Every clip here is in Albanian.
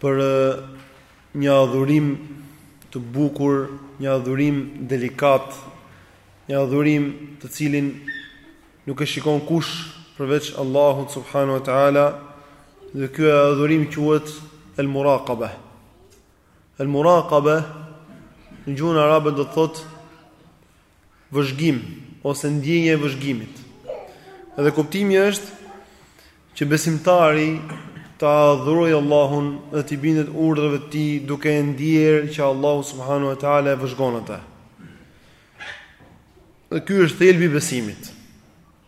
për një adhurim të bukur, një adhurim delikat, një adhurim të cilin nuk e shikon kush përveç Allahut subhanahu wa taala, dhe ky adhurim quhet el muraqaba. El muraqaba në gjuhën arabe do të thotë vëzhgim ose ndjenja e vëzhgimit. Edhe kuptimi është që besimtari ta adhuroj Allahun dhe t'i bindet urdhrave të tij duke e ndjerë që Allahu subhanahu wa taala e vëzhgon atë. Dhe ky është thelbi i besimit.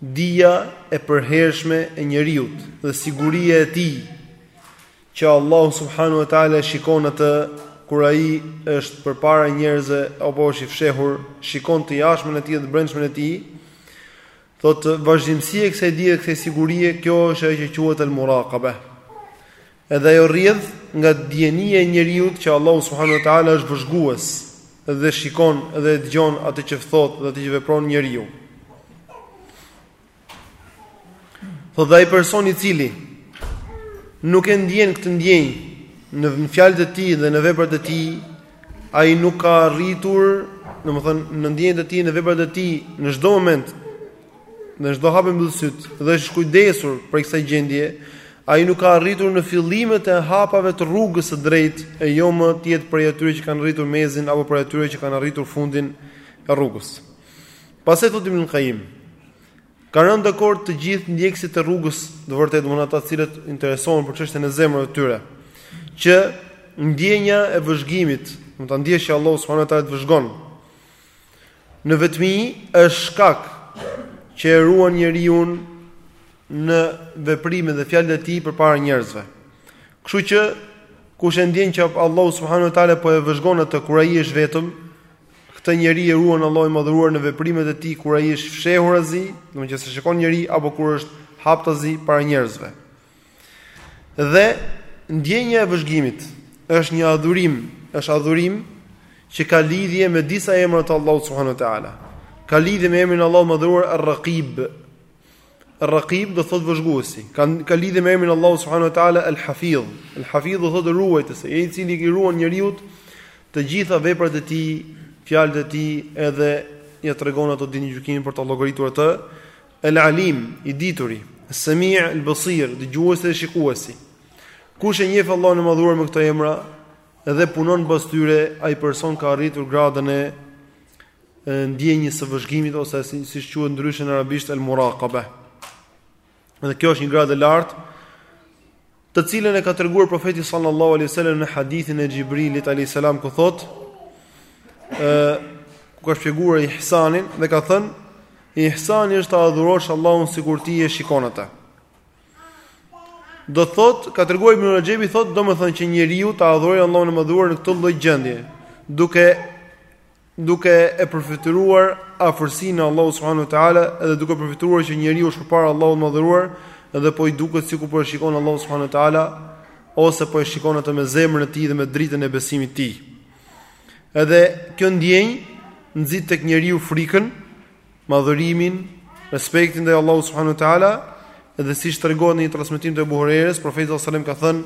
Dija e përhershme e njeriut dhe siguria e tij që Allahu subhanahu wa taala e shikon atë kur ai është përpara njerëzve apo është i fshehur, shikon të jashtmen e tij dhe të brendshmën e tij. Thotë vazhdimësia e kësaj dije, kësaj sigurie, kjo është ajo që quhet al-muraqaba. Edhe ajo rrjedh nga dijenia e njeriut që Allahu subhanahu wa taala është vëzhgues dhe shikon dhe e dëgjon atë që thotë dhe atë që vepron njeriu. Thotë dhe ai person i cili nuk e ndjen këtë ndjenjë në fjalët e tij dhe në veprat e tij, ai nuk ka arritur, domethënë në ndjenjat e tij, në veprat e tij, në çdo moment Në çdo hap e mbyll syt dhe është shkujdesur prej kësaj gjendje, ai nuk ka arritur në fillimet e hapave të rrugës së drejtë e jo më të jetë prej atyre që kanë arritur mesin apo prej atyre që kanë arritur fundin e rrugës. Pastaj thotë Ibn Qayyim, Kanë rënë dakord të gjithë ndjekësit e rrugës të vërtetë, domethënë ata të cilët interesohen për çështjen e zemrës së tyre, që ndjenja e vëzhgimit, domethënë ta ndjesh Allahu subhanahu wa taala të vëzhgon. Në vetmi është shkak që e ruan njeriun në veprimet dhe fjalët e tij përpara njerëzve. Kështu që kush e ndjen që Allahu subhanahu wa taala po e vëzhgon atë kur ai është vetëm, këtë njeri e ruan Allahu i madhëruar në veprimet e tij kur ai është fshehurazi, domethënë që s'e shikon njeri apo kur është haptazi para njerëzve. Dhe ndjenja e vëzhgimit është një adhurim, është adhurim që ka lidhje me disa emra të Allahut subhanuhu teala. Ka lidhje me emrin e Allahut madhëruar Ar-Raqib. Ar-Raqib do thotë vëzhguesi. Ka ka lidhje me emrin e Allahut subhanuhu teala Al-Hafidh. Al-Hafidh do thotë ruajtës, ai i cili i ruan njeriut të gjitha veprat e tij, fjalët e tij, edhe ia tregon ato ditën e gjykimit për ta llogaritur atë. Al-Alim, i dituri, As-Sami', Al-Basir, dëgjuesi dhe shikuesi. Kush e njeh Allahun e Madhëruar me këto emra dhe punon në bazë tyre, ai person ka arritur gradën e ndjenjës së vëzhgimit ose si siç quhet ndryshe në arabisht al-muraqaba. Dhe kjo është një gradë e lartë të cilën e ka treguar profeti sallallahu alaihi wasallam në hadithin e Xhibrilit alaihi salam ku thotë ë ku ka shpjeguar ihsanin dhe ka thënë ihsani është ta adhurosh Allahun sikur ti e shikon atë. Do thotë ka treguar Ibn Rexhebi thotë domethënë që njeriu ta adhurojë Allahun e madhëruar në këtë lloj gjendje, duke duke e përfytyruar afërsinë e Allahut subhanahu wa taala dhe duke e përfytyruar që njeriu është përpara Allahut të madhëruar dhe po i duket sikur po e shikon Allahun subhanahu wa taala ose po e shikon atë me zemrën e tij dhe me dritën e besimit të tij. Edhe kjo ndjenjë nxit tek njeriu frikën, madhërimin, respektin ndaj Allahut subhanahu wa taala dhe siç tregohet në një transmetim të Ebu Hurejrës, profeti sallallahu alajhi wasallam ka thënë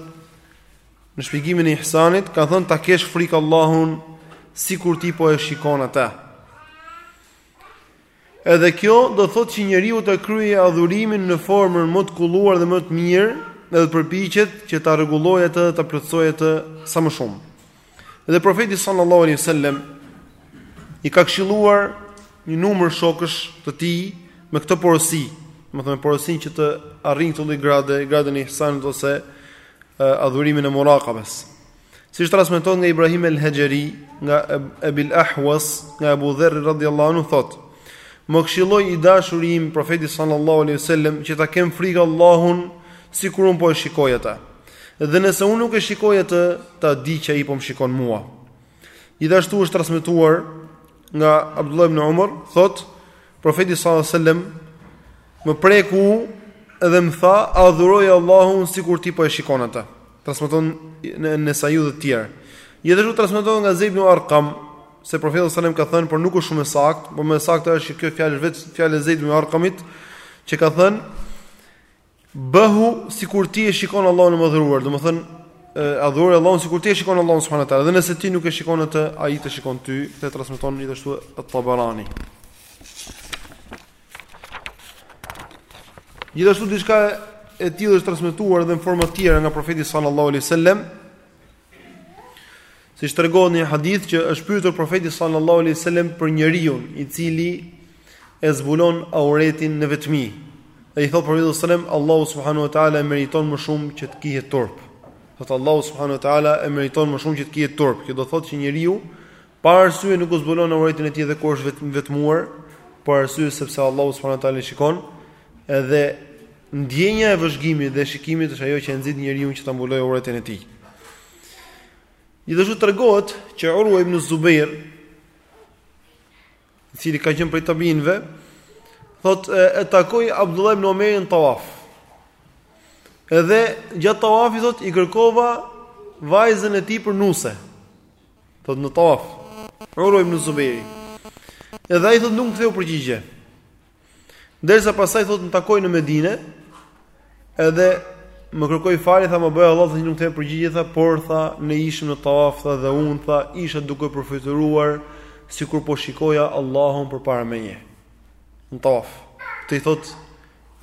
Në shpjegimin e ihsanit ka thënë ta kesh frikë Allahun sikur ti po e shikon atë. Edhe kjo do thotë që njeriu ta kryejë adhurimin në formën më të kulluar dhe më të mirë, edhe përpiqet që ta rregullojë atë dhe ta plotësojë atë sa më shumë. Dhe profeti sallallahu alaihi wasallam i ka këshilluar një numër shokësh të tij me këtë porosi, domethënë porosinë që të arrijnë këtë lloj grade, gradën e ihsanit ose adhurimin e murakabes. Siç transmetohet nga Ibrahim el-Haxheri, nga Ebil Ahwas, nga Ebu Dherri radiallahu anhu, thot, më këshilloi i dashuri im profeti sallallahu alaihi wasallam që ta kem frikë Allahun sikur unë po e shikoj atë. Dhe nëse unë nuk e shikoj atë, ta di që ai po më shikon mua. Gjithashtu është transmetuar nga Abdullah ibn Umar, thot, profeti sallallahu alaihi wasallam Më preku dhe më tha, adhuroje Allahun sikur ti po e shikon atë. Transmeton en-Nesaiu dhe të tjerë. Gjithashtu transmetohet nga Zeid ibn Arqam se profeti sallallahu alajhi ka thënë, por nuk është shumë e saktë, por më e saktë është që kjo fjalë është vetë fjalë e Zeid ibn Arqamit, që ka thënë bëhu sikur ti e shikon Allahun e madhëruar, domethënë adhuroje Allahun sikur ti e shikon Allahun subhanahu ue teala, dhe nëse ti nuk e shikon atë, ai të shikon ty, këtë e transmeton gjithashtu At-Tabarani. Gjithashtu diçka e tillë është transmetuar edhe në forma të tjera nga profeti sallallahu alaihi wasallam. Siç tregohet në një hadith që është pyetur profeti sallallahu alaihi wasallam për njeriun i cili e zbulon auretin në vetmi. Dhe i thot profeti sallallahu alaihi wasallam, Allahu subhanahu wa taala e meriton më shumë që të kihet turp. Thot Allahu subhanahu wa taala e meriton më shumë që të kihet turp. Kjo do thotë që njeriu Pa arsye nuk u zbulon auretin e tij dhe kur është vetmuar, për arsye sepse Allahu subhanahu wa taala shikon, edhe ndjenja e vëzhgimit dhe shikimit është ajo që e nxit njeriu që ta mbulojë auretin e tij. Gjithashtu tregohet që Urwa ibn Zubair, i cili ka qenë prej tabiinëve, thotë e, e takova Abdullah ibn Omerin në tawaf. Edhe gjatë tawafit thotë i kërkova vajzën e tij për nuse. Thot në tawaf. Urwa ibn Zubairi. Edhe ai thot nuk më ktheu përgjigje. Derisa pastaj thot më takoi në Medinë, edhe më kërkoi falje, tha ma bëj hallall se nuk të ktheva përgjigje, tha por tha ne ishim në tawaf, tha dhe un tha isha duke përfytyruar sikur po shikoja Allahun përpara meje. Në tawaf. Këto i thot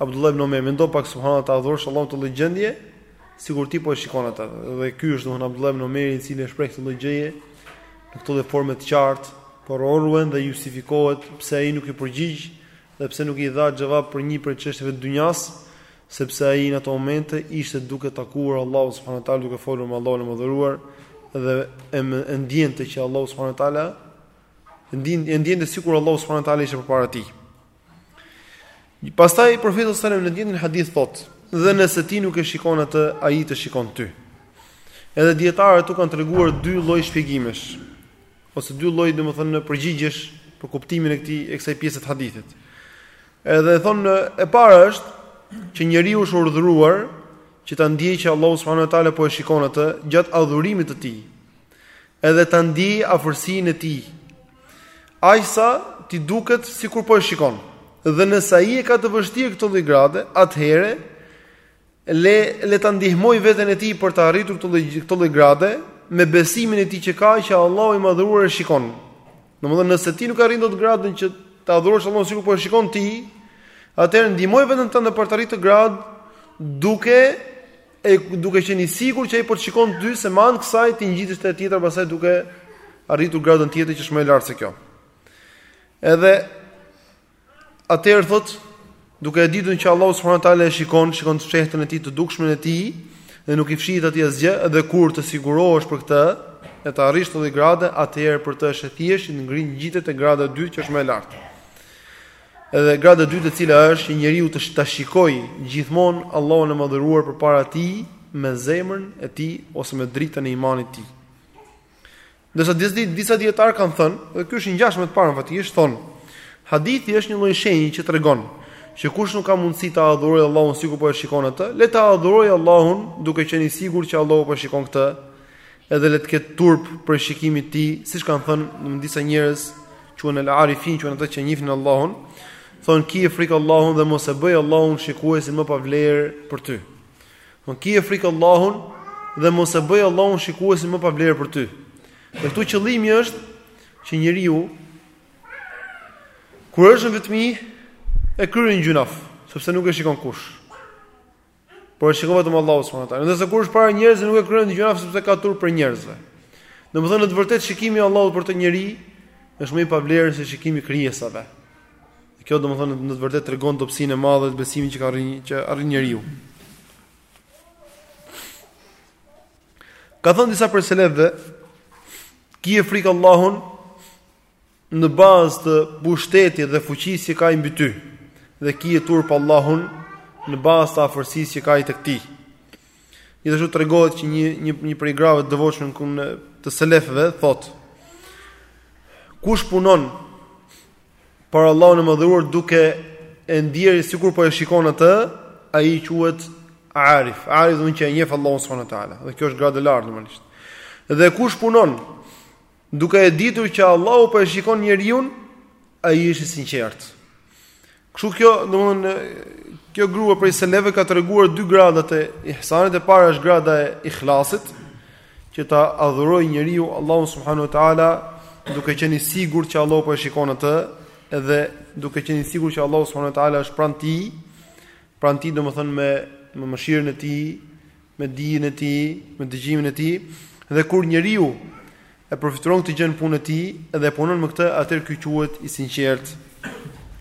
Abdullah ibn Omer, mendo pak subhanallah ta adhurosh Allahun në atë lloj gjendje, sikur ti po e shikon atë. Dhe ky është domthon Abdullah ibn Omer i cili e shpreh këtë lloj gjëje në këtë formë të qartë, për Urwen dhe justifikohet pse ai nuk iu përgjigj dhe pse nuk i dha xhevap për një prej çështjeve të dynjas, sepse ai në ato momente ishte duke takuar Allahun subhanahu wa taala duke folur me Allahun e madhëruar dhe e, e ndjente që Allahu subhanahu wa taala e ndjente sikur Allahu subhanahu wa taala ishte përpara tij. Pastaj profeti sallallahu alajhi wasallam në të njëjtin hadith thot, dhe nëse ti nuk e shikon atë, ai të shikon ty. Edhe dietarët këtu kanë treguar dy lloj shpjegimesh ose dy lloj domethënë përgjigjesh për kuptimin e këtij e kësaj pjese të hadithit. Edhe thonë e para është që njeriu është urdhëruar që ta ndjejë që Allahu subhanahu wa taala po e shikon atë gjatë adhurimit të tij. Edhe ta ndjejë afërsinë e tij, aq sa t'i duket sikur po e shikon. Dhe nëse ai e ka të vështirë këtë lloj grade, atëherë le le ta ndihmojë veten e tij për të arritur këtë lloj këtë lloj grade me besimin e tij që ka që Allahu i madhëruar e shikon. Domethënë nëse ti nuk arrin dot gradën që ta adhurosh Allahun sikur po e shikon ti, atëherë ndihmoje veten tënde për ta arritur këtë gradë duke e duke qenë i sigurt që ai po të shikon ty se me anë të kësaj ti ngjitesh te tjetra pastaj duke arritur gradën tjetër që është më e lartë se kjo. Edhe atëherë thot duke e ditur që Allahu subhanahu wa taala e shikon, shikon të fshehtën e tij të dukshmen e tij dhe nuk i fshihet atij asgjë dhe kur të sigurohesh për këtë e të arrish këtë lloj grade, atëherë për të është e thjeshtë të ngri ngjitet te grada e dytë që është më e lartë. Edhe grada e dytë e cila është që njeriu të ta shikojë gjithmonë Allahun e Madhëruar përpara tij me zemrën e tij ose me dritën e imanit të tij. Ndërsa disa disa dietar kanë thënë, dhe ky është i ngjashëm me të parën faktikisht, thon, hadithi është një lloj shenjë që tregon që kush nuk ka mundësi ta adhurojë Allahun sikur po e shikon atë, le ta adhurojë Allahun duke qenë i sigurt që Allahu po e shikon këtë Edhe le të ketë turp prej shikimit të tij, siç kanë thënë disa njerëz, quhen al-arifin, quhen ata që njihnin Allahun, thonë ki e frikë Allahun dhe mos e bëj Allahun shikuesin më pavlerë për ty. Thonë ki e frikë Allahun dhe mos e bëj Allahun shikuesin më pavlerë për ty. Dhe këtu qëllimi është që njeriu kur është në vetmi e kryen gjynaf, sepse nuk e shikon kush. Por e shikon vetëm Allahu subhanahu wa taala. Ndërsa kur është para njerëzve nuk e kryen atë gjë sepse ka turp prej njerëzve. Domethënë në të vërtetë shikimi i Allahut për atë njeri është më i pavlerë se shikimi i krijesave. Kjo domethënë në të vërtetë tregon dobësinë e madhe të besimit që ka arrin që arrin njeriu. Kanë thënë disa prej selefëve, "Ki e frikë Allahun në bazë të pushtetit dhe fuqisë që ka ai mbi ty, dhe ki e turp Allahun në bazë të afërsisë që ka ai tek ti. Gjithashtu tregohet që një, një, një prej grave të devotshme të selefëve, thotë, kush punon për Allahun e madhëruar duke e ndjeri sikur po e shikon atë, ai quhet Arif. Arif domethënë që e njef Allahun subhanahu taala. Dhe kjo është gradë e lartë normalisht. Dhe kush punon Duke e ditur që Allahu po e shikon njeriun, ai është i sinqertë. Kështu kjo, domthonë, kjo grua prej selefëve ka treguar dy gradat e ihsanit. E para është grada e ihlasit, që ta adhurojë njeriu Allahun subhanuhu teala, duke qenë i sigurt që Allahu po e shikon atë, edhe duke qenë i sigurt që Allahu subhanuhu teala është pranë tij, pranë tij domthonë me me mëshirën e tij, me dijen e tij, me dëgjimin e tij, dhe kur njeriu e përfytyron këtë gjë në punën e tij dhe e punon me këtë, atëherë ky quhet i sinqertë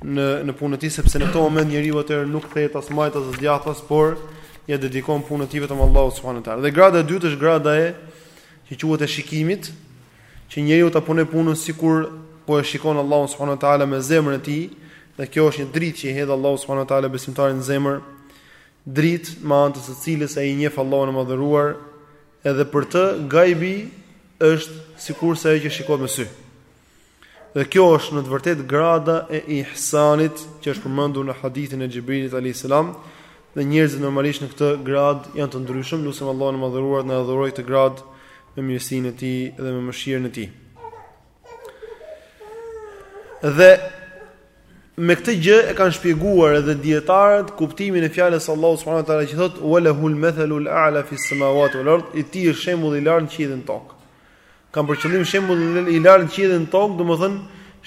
në në punën e tij, sepse në këtë moment njeriu atëherë nuk kthehet as majtas as djathtas, por ia dedikon punën e tij vetëm Allahut subhanuhu teala. Dhe grada e dytë është grada e që quhet e shikimit, që njeriu ta punojë punën sikur po e shikon Allahun subhanuhu teala me zemrën e tij, dhe kjo është një dritë që i hedh Allahu subhanuhu teala besimtarit në zemër, dritë me anë të së cilës ai e njeh Allahun e Madhëruar, edhe për të gajbi është sikurse ajo që shikohet me sy. Dhe kjo është në të vërtetë grada e ihsanit që është përmendur në hadithin e Xhibrilit alayhis salam, dhe njerëzit normalisht në këtë gradë janë të ndryshëm, lutem Allahun e Madhëruar të na dhurojë këtë gradë me mirësinë e tij dhe me mëshirën e tij. Dhe me këtë gjë e kanë shpjeguar edhe dijetarët kuptimin e fjalës Allahu subhanahu wa taala që thotë walahul mathalul a'la fi samawati wal ard i tij është shembulli i lartë në qiej e në tokë. Kanë për qëllim shembulli i lartë në qiej e në tokë, domethënë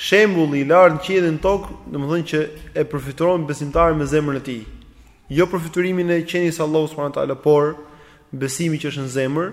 shembulli i lartë në qiej e në tokë, domethënë që e përfytyron besimtari me zemrën e tij. Jo përfytyrimin e qenies Allahu subhanahu wa taala, por besimi që është në zemër,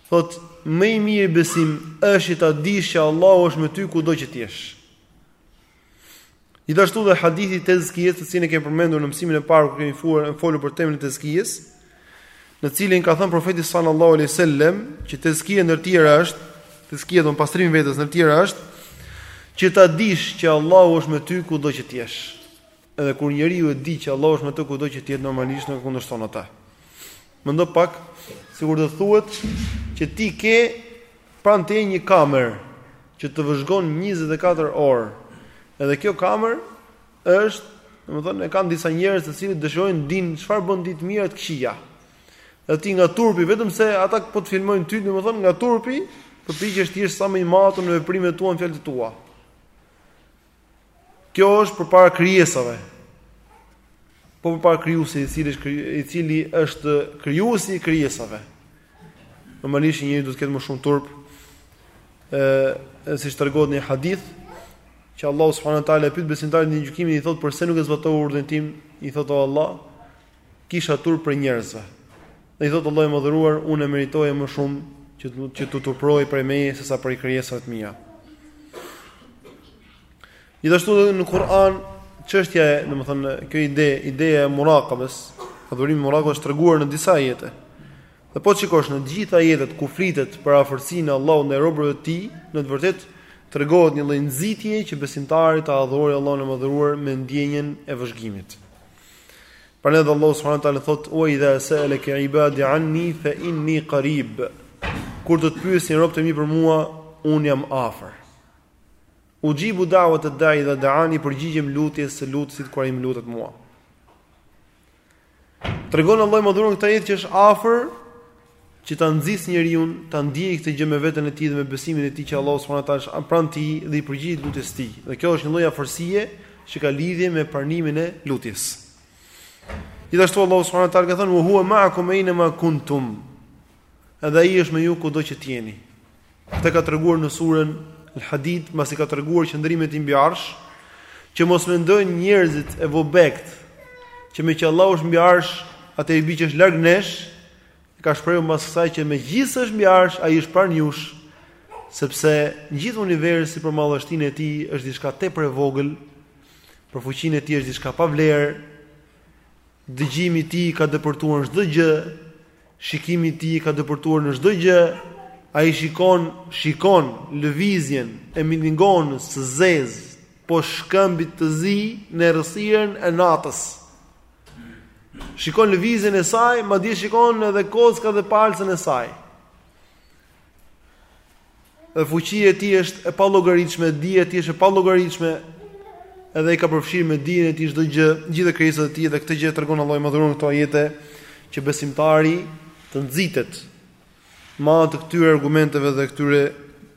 Thotë, Më i mirë besim është që ta dish që Allahu është me ty kudo që të jesh. Gjithashtu dhe hadithi i Tezkijës, të cilin e kemi përmendur në mësimin e parë kur kemi folur folur për temën e Tezkijës, në të cilin ka thënë profeti sallallahu alejhi dhe sellem, që Tezkija ndër të tjera është, Tezkija domethënë pastrimi i vetes ndër të tjera është që ta dish që Allahu është me ty kudo që të jesh. Edhe kur njeriu e di që Allahu është me të kudo që të jetë normalisht nuk e kundërshton atë. Mendo pak, sikur të thuhet që ti ke pranë teje një kamerë që të vëzhgon 24 orë. Edhe kjo kamerë është, domethënë e kanë disa njerëz të cilët dëshirojnë të dinë çfarë bën ti, të mira të këqija. Dhe ti nga turpi, vetëm se ata po të filmojnë ty, domethënë nga turpi, përpiqesh të jesh sa më i matur në veprimet tua, në fjalët tua. Kjo është përpara krijesave. Po përpara krijuesit, i cili është i cili është krijuesi i krijesave. Normalisht njeriu duhet të ketë më shumë turp ë siç tregohet në një hadith që Allahu subhanahu wa taala e pyet besimtarin Ditën e Gjykimit i thotë përse nuk e zbatove urdhrin tim i thotë o Allah Kisha turp prej njerëzve. Dhe i thotë Allahu i Madhëruar, unë e meritoja më shumë që që të turpëroheshe prej meje sesa prej krijesave të mia. Gjithashtu edhe në Kur'an çështja e, domethënë, kjo ide, ideja e muraqabes, adhurimi i muraqabes është treguar në disa ajete. Dhe po të shikosh në të gjitha ajetet ku flitet për afërsinë e Allahut ndaj robërve të tij, në të vërtetë tregohet një lloj nxitje që besimtari ta adhurojë Allahun e Madhëruar me ndjenjën e vëzhgimit. Prandaj Allahu subhanahu wa taala thotë: "Wa idha sa'alaka 'ibadi 'anni fa inni qarib." Kur të të pyesin robët e mi për mua, unë jam afër. Ujibu da'wata ad-da'i idha da'ani, i përgjigjem lutjes së lutësit kur ai më lutet mua. Tregon Allahu i Madhëruar në këtë ajet që është afër Që ta nxisë njeriun ta ndiejë këtë gjë me veten e tij dhe me besimin e tij që Allahu subhanahu wa taala është pranë tij dhe i përgjigjet lutjes së tij. Dhe kjo është një lloj afërsie që ka lidhje me pranimin e lutjes. Gjithashtu Allahu subhanahu wa taala ka thënë: "Wa huwa ma'akum ayna ma kuntum." Edhe ai është me ju kudo që të jeni. Këtë e ka treguar në surën Al-Hadid, pasi ka treguar qëndrimin e tij mbi Arsh, që mos mendojnë njerëzit e vobekt që meqë Allahu është mbi Arsh, atëherë i bie që është larg nesh, E ka shprehur mbas kësaj që megjithëse është mbi arsh, ai është pranë jush, sepse gjithë universi për madhështinë e tij është diçka tepër e vogël, për fuqinë e tij është diçka pa vlerë. Dëgjimi i tij ka depërtuar në çdo gjë, shikimi i tij ka depërtuar në çdo gjë. Ai shikon, shikon lëvizjen e milingonës së zezë poshtë shkëmbit të zi në errësirën e natës. Shikon lëvizjen e saj, madje shikon edhe kockat dhe palcën e saj. Dhe fuqia e tij është e pallogaritshme, dija e tij është e pallogaritshme. Edhe i ka përfshirë me dijen e tij çdo gjë, gjithë krijesat e tij dhe këtë gjë tregon Allahu i madhëruar në këto ajete që besimtari të nxitet me anë të këtyre argumenteve dhe këtyre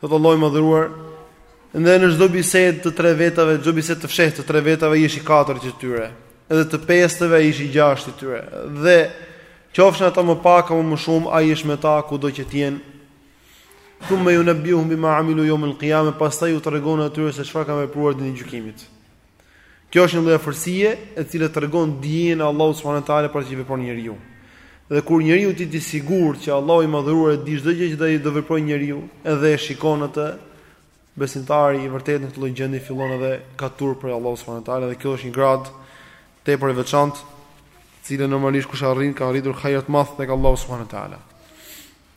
Thot Allahu i madhëruar, dhe në çdo bisedë të tre vetave, çdo bisedë të fshehtë të tre vetave ai është i katërti i tyre, edhe të pestëve ai është i gjashti i tyre. Dhe qofshin ata më pak apo më shumë, ai është me ta kudo që të jenë. Thumma junebbiuhum bima amilu jeumel kijame, pastaj u tregon atyre se çfarë kanë vepruar ditën e gjykimit. Kjo është një lloj afërsie e cila tregon dijen e Allahut subhanuhu teala për atë që vepron njeriu. Dhe kur njeriu të jetë i sigurt që Allahu i madhëruar e di çdo gjë që do të veprojë njeriu, edhe e shikon atë, besimtari i vërtetë në këtë lloj gjendje fillon edhe ka turp prej Allahut subhanuhu teala dhe kjo është një gradë tepër e veçantë, cilën normalisht kush arrin ka arritur hajr të madh tek Allahu subhanuhu teala.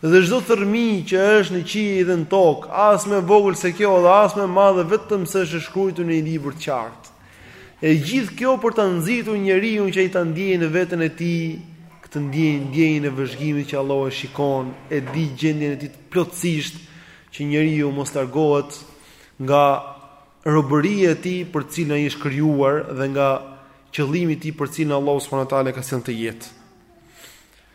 Dhe çdo thërrmijë që është në qiej dhe në tokë, as më e vogël se kjo dhe as më e madhe vetëm se është e shkruajtur në një libër të qartë. E gjithë kjo për ta nxitur njeriun që ai ta ndjejë në veten e tij këtë ndjenjë, ndjenjën e vëzhgimit që Allahu e shikon, e di gjendjen e tij plotësisht që njeriu mos largohet nga robëria e tij për të cilën ai është krijuar dhe nga qëllimi i tij për të cilin Allahu subhanahu wa taala ka sjellë në jetë.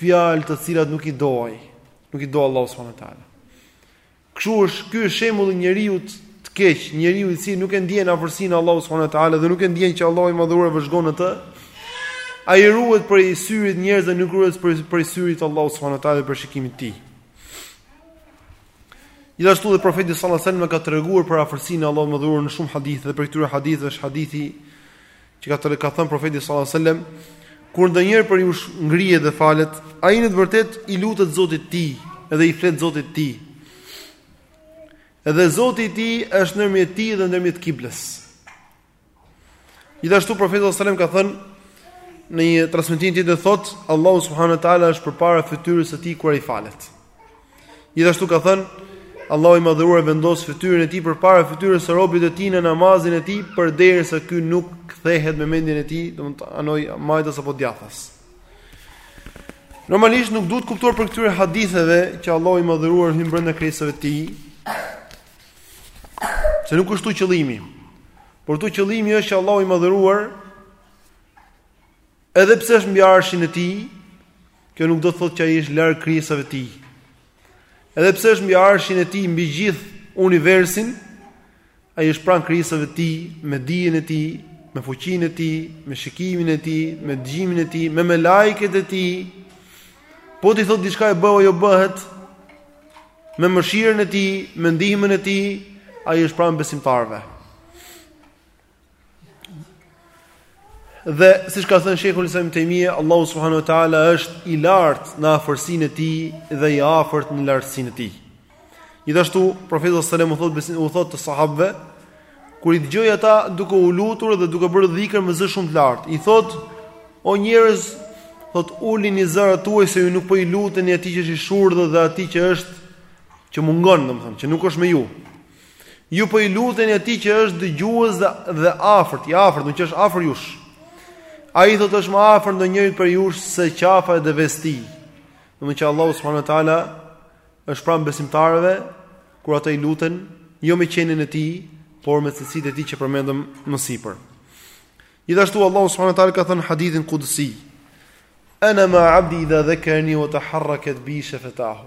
fjalë të cilat nuk i do ai, nuk i do Allahu subhanahu wa taala. Kështu është, ky është shembulli i njeriut të keq, njeriu i cili nuk e ndjen afërsinë e Allahut subhanahu wa taala dhe nuk e ndjen që Allahu i madhëruar e vëzhgon atë. Ai ruhet prej syrit të njerëzve, nuk ruhet prej prej syrit të Allahut subhanahu wa taala, prej shikimit të tij. Gjithashtu dhe profeti sallallahu alajhi wasallam ka treguar për afërsinë e Allahut të madhëruar në shumë hadithe dhe prej këtyre haditheve është hadithi Që ka thënë profeti sallallahu alajhi wasallam, kur ndonjëri prej jush ngrihet dhe falet, ai në të vërtetë i lutet Zotit të tij dhe i flet Zotit të tij. Edhe Zoti i tij është ndërmjet tij dhe ndërmjet kiblës. Gjithashtu profeti sallallahu alajhi wasallam ka thënë në një transmetim tjetër thotë Allahu subhanahu wa taala është përpara fytyrës së tij kur ai falet. Gjithashtu ka thënë Allahu i madhëruar vendos fytyrën e tij përpara fytyrës së robit të tij në namazin e tij përderisa ky nuk kthehet me mendjen e tij, do të thotë të anojë majtas apo djathtas. Normalisht nuk duhet kuptuar prej këtyre haditheve që Allahu i madhëruar hyn brenda krijesave të tij. Se nuk është këtu qëllimi. Por këtu qëllimi është që Allahu i madhëruar Edhe pse është mbi arshin e tij, kjo nuk do të thotë që ai është larg krijesave të tij. Edhe pse është mbi arshin e tij, mbi gjithë universin, ai është pranë krijesave të tij, me dijen e tij, me fuqinë e tij, me shikimin e tij, me dëgjimin e tij, me melajket e tij. Po t'i thotë diçkaje bëhu ajo bëhet me mëshirën e tij, me ndihmën e tij, ai është pranë besimtarëve. Dhe siç ka thënë Sheikhul Islam Ibn Taymije, Allahu subhanahu wa taala është i lartë në afërsinë e tij dhe i afërt në lartësinë e tij. Gjithashtu profeti sallallahu alajhi wasallam u thotë besim u thotë të sahabëve kur i dëgjoi ata duke u lutur dhe duke bërë dhikr me zë shumë të lartë, i thotë o njerëz, thot ulini zërat tuaj se ju nuk po i luteni atij që është i shurdhë dhe atij që është që mungon, domethënë, që nuk është me ju. Ju po i luteni atij që është dëgjues dhe i afërt, i afërt, nuk që është afër jush. Ai thotë është më afër ndonjërit prej jush se qafa e devesë tij. Domethënë Allahu subhanahu wa taala është pranë besimtarëve kur ata i luten jo me qenin e tij, por me cilësitë e tij që përmendëm më sipër. Gjithashtu Allahu subhanahu wa taala ka thënë në hadithin qudsi: "Ana ma 'abdi idha dhakarni wa taharrakat bi shafatahu."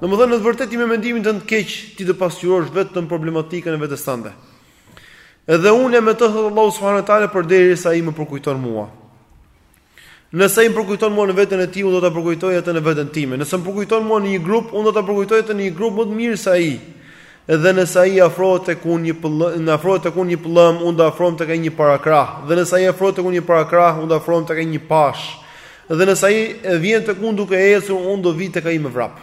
Domethënë në të vërtetë ti me mendimin tënd të keq ti do pasqyrosh vetëm problematikën e vetes tënde. Edhe unë jam me të thot Allahu subhanahu wa taala përderisa ai më përkujton mua. Nëse ai më përkujton mua në veten e tij, unë do ta përkujtoj atë në veten time. Nëse më përkujton mua në një grup, unë do ta përkujtoj atë në një grup më të mirë se ai. Dhe nëse ai afrohet tek unë një pëllëm, në afrohet tek unë një pëllëm, unë do afrohem tek ai një parakrah. Dhe nëse ai afrohet tek unë një parakrah, unë do afrohem tek ai një pash. Dhe nëse ai vjen tek unë duke ecur, unë do vi tek ai me vrap.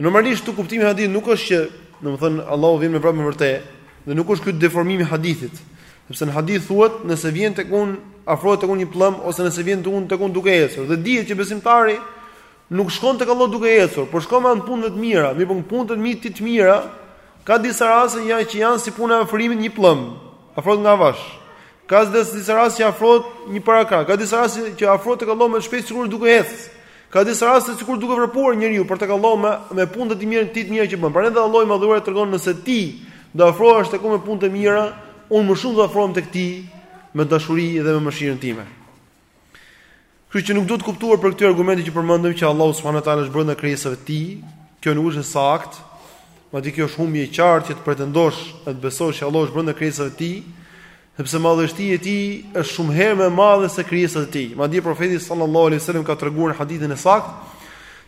Normalisht këtu kuptimi i hadithit nuk është që, domethënë Allahu vjen me vrap me vërtet, dhe nuk është ky deformimi i hadithit. Sepse në hadith thuhet, nëse vjen tek unë, afrohet tek unë një pëllëm ose nëse vjen tek unë tek unë duke ecur. Dhe dihet që besimtari Nuk shkon tek Allahu duke ecur, por shkon me anë punëve të mira, mirëpo në punët e tij të mira ka disa raste janë që janë si puna e afrimit një pëllëm, afrohet nga avash. Ka disa raste që afrohet një parakrah, ka disa raste që afrohet tek Allahu më shpejt sikur duke ecë. Ka disa raste sikur duke vrapuar njeriu për tek Allahu me, me punët e mira tij të mira që bën. Prandaj dhe Allahu i madhëruar e tregon nëse ti do afrohesh tek me punët e mira, unë më shumë do afrohem tek ti me dashuri dhe me mëshirën time. Kështu që nuk duhet kuptuar prej këtyre argumenteve që përmendëm që Allahu subhanahu wa taala është brenda krijesave të tij, kjo nuk është e saktë. Madje kjo është humbje e qartë që të pretendosh e të besosh që Allahu është brenda krijesave të tij, sepse madhështia e tij është shumë herë më e madhe se krijesat e tij. Madje profeti sallallahu alaihi wasallam ka treguar në hadithin e saktë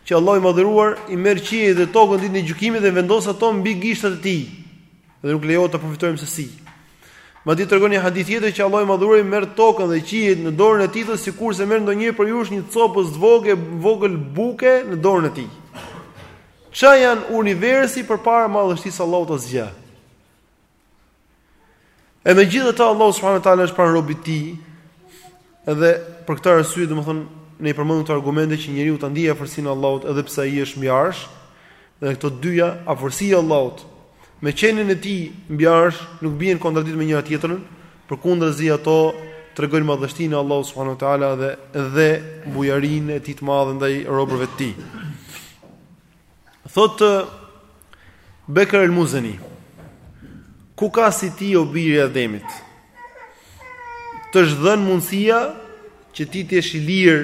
që Allahu i madhëruar i merr qiejt dhe tokën ditën e gjykimit dhe i vendos ato mbi gishtat e tij. Dhe nuk lejohet ta përfytyrojmë se si. Madje tregon një hadith tjetër që Allahu i madhëruar merr tokën dhe qiejt në dorën e tij të sikurse merr ndonjë prej jush një copëz të vogë vogël buke në dorën e tij. Ça janë universi përpara madhështisë së Allahut? Asgjë. E megjithatë Allahu subhanahu wa taala është pranë robit tij Edhe për këtë arsye, domethënë, ne i përmendëm këto argumente që njeriu ta ndiejë afërsinë e Allahut edhe pse ai është mbi arsh, dhe këto dyja, afërsia e Allahut me qenien e tij mbi arsh, nuk bien kontradiktë me njëra tjetrën, përkundrazi ato tregojnë madhështinë e Allahut subhanahu teala dhe dhe bujarinë e tij të madhe ndaj robërve të tij. Thotë Bekër el Muzeni Ku ka si ti o biri i Ademit Të është dhënë mundësia Që ti të jesh i lirë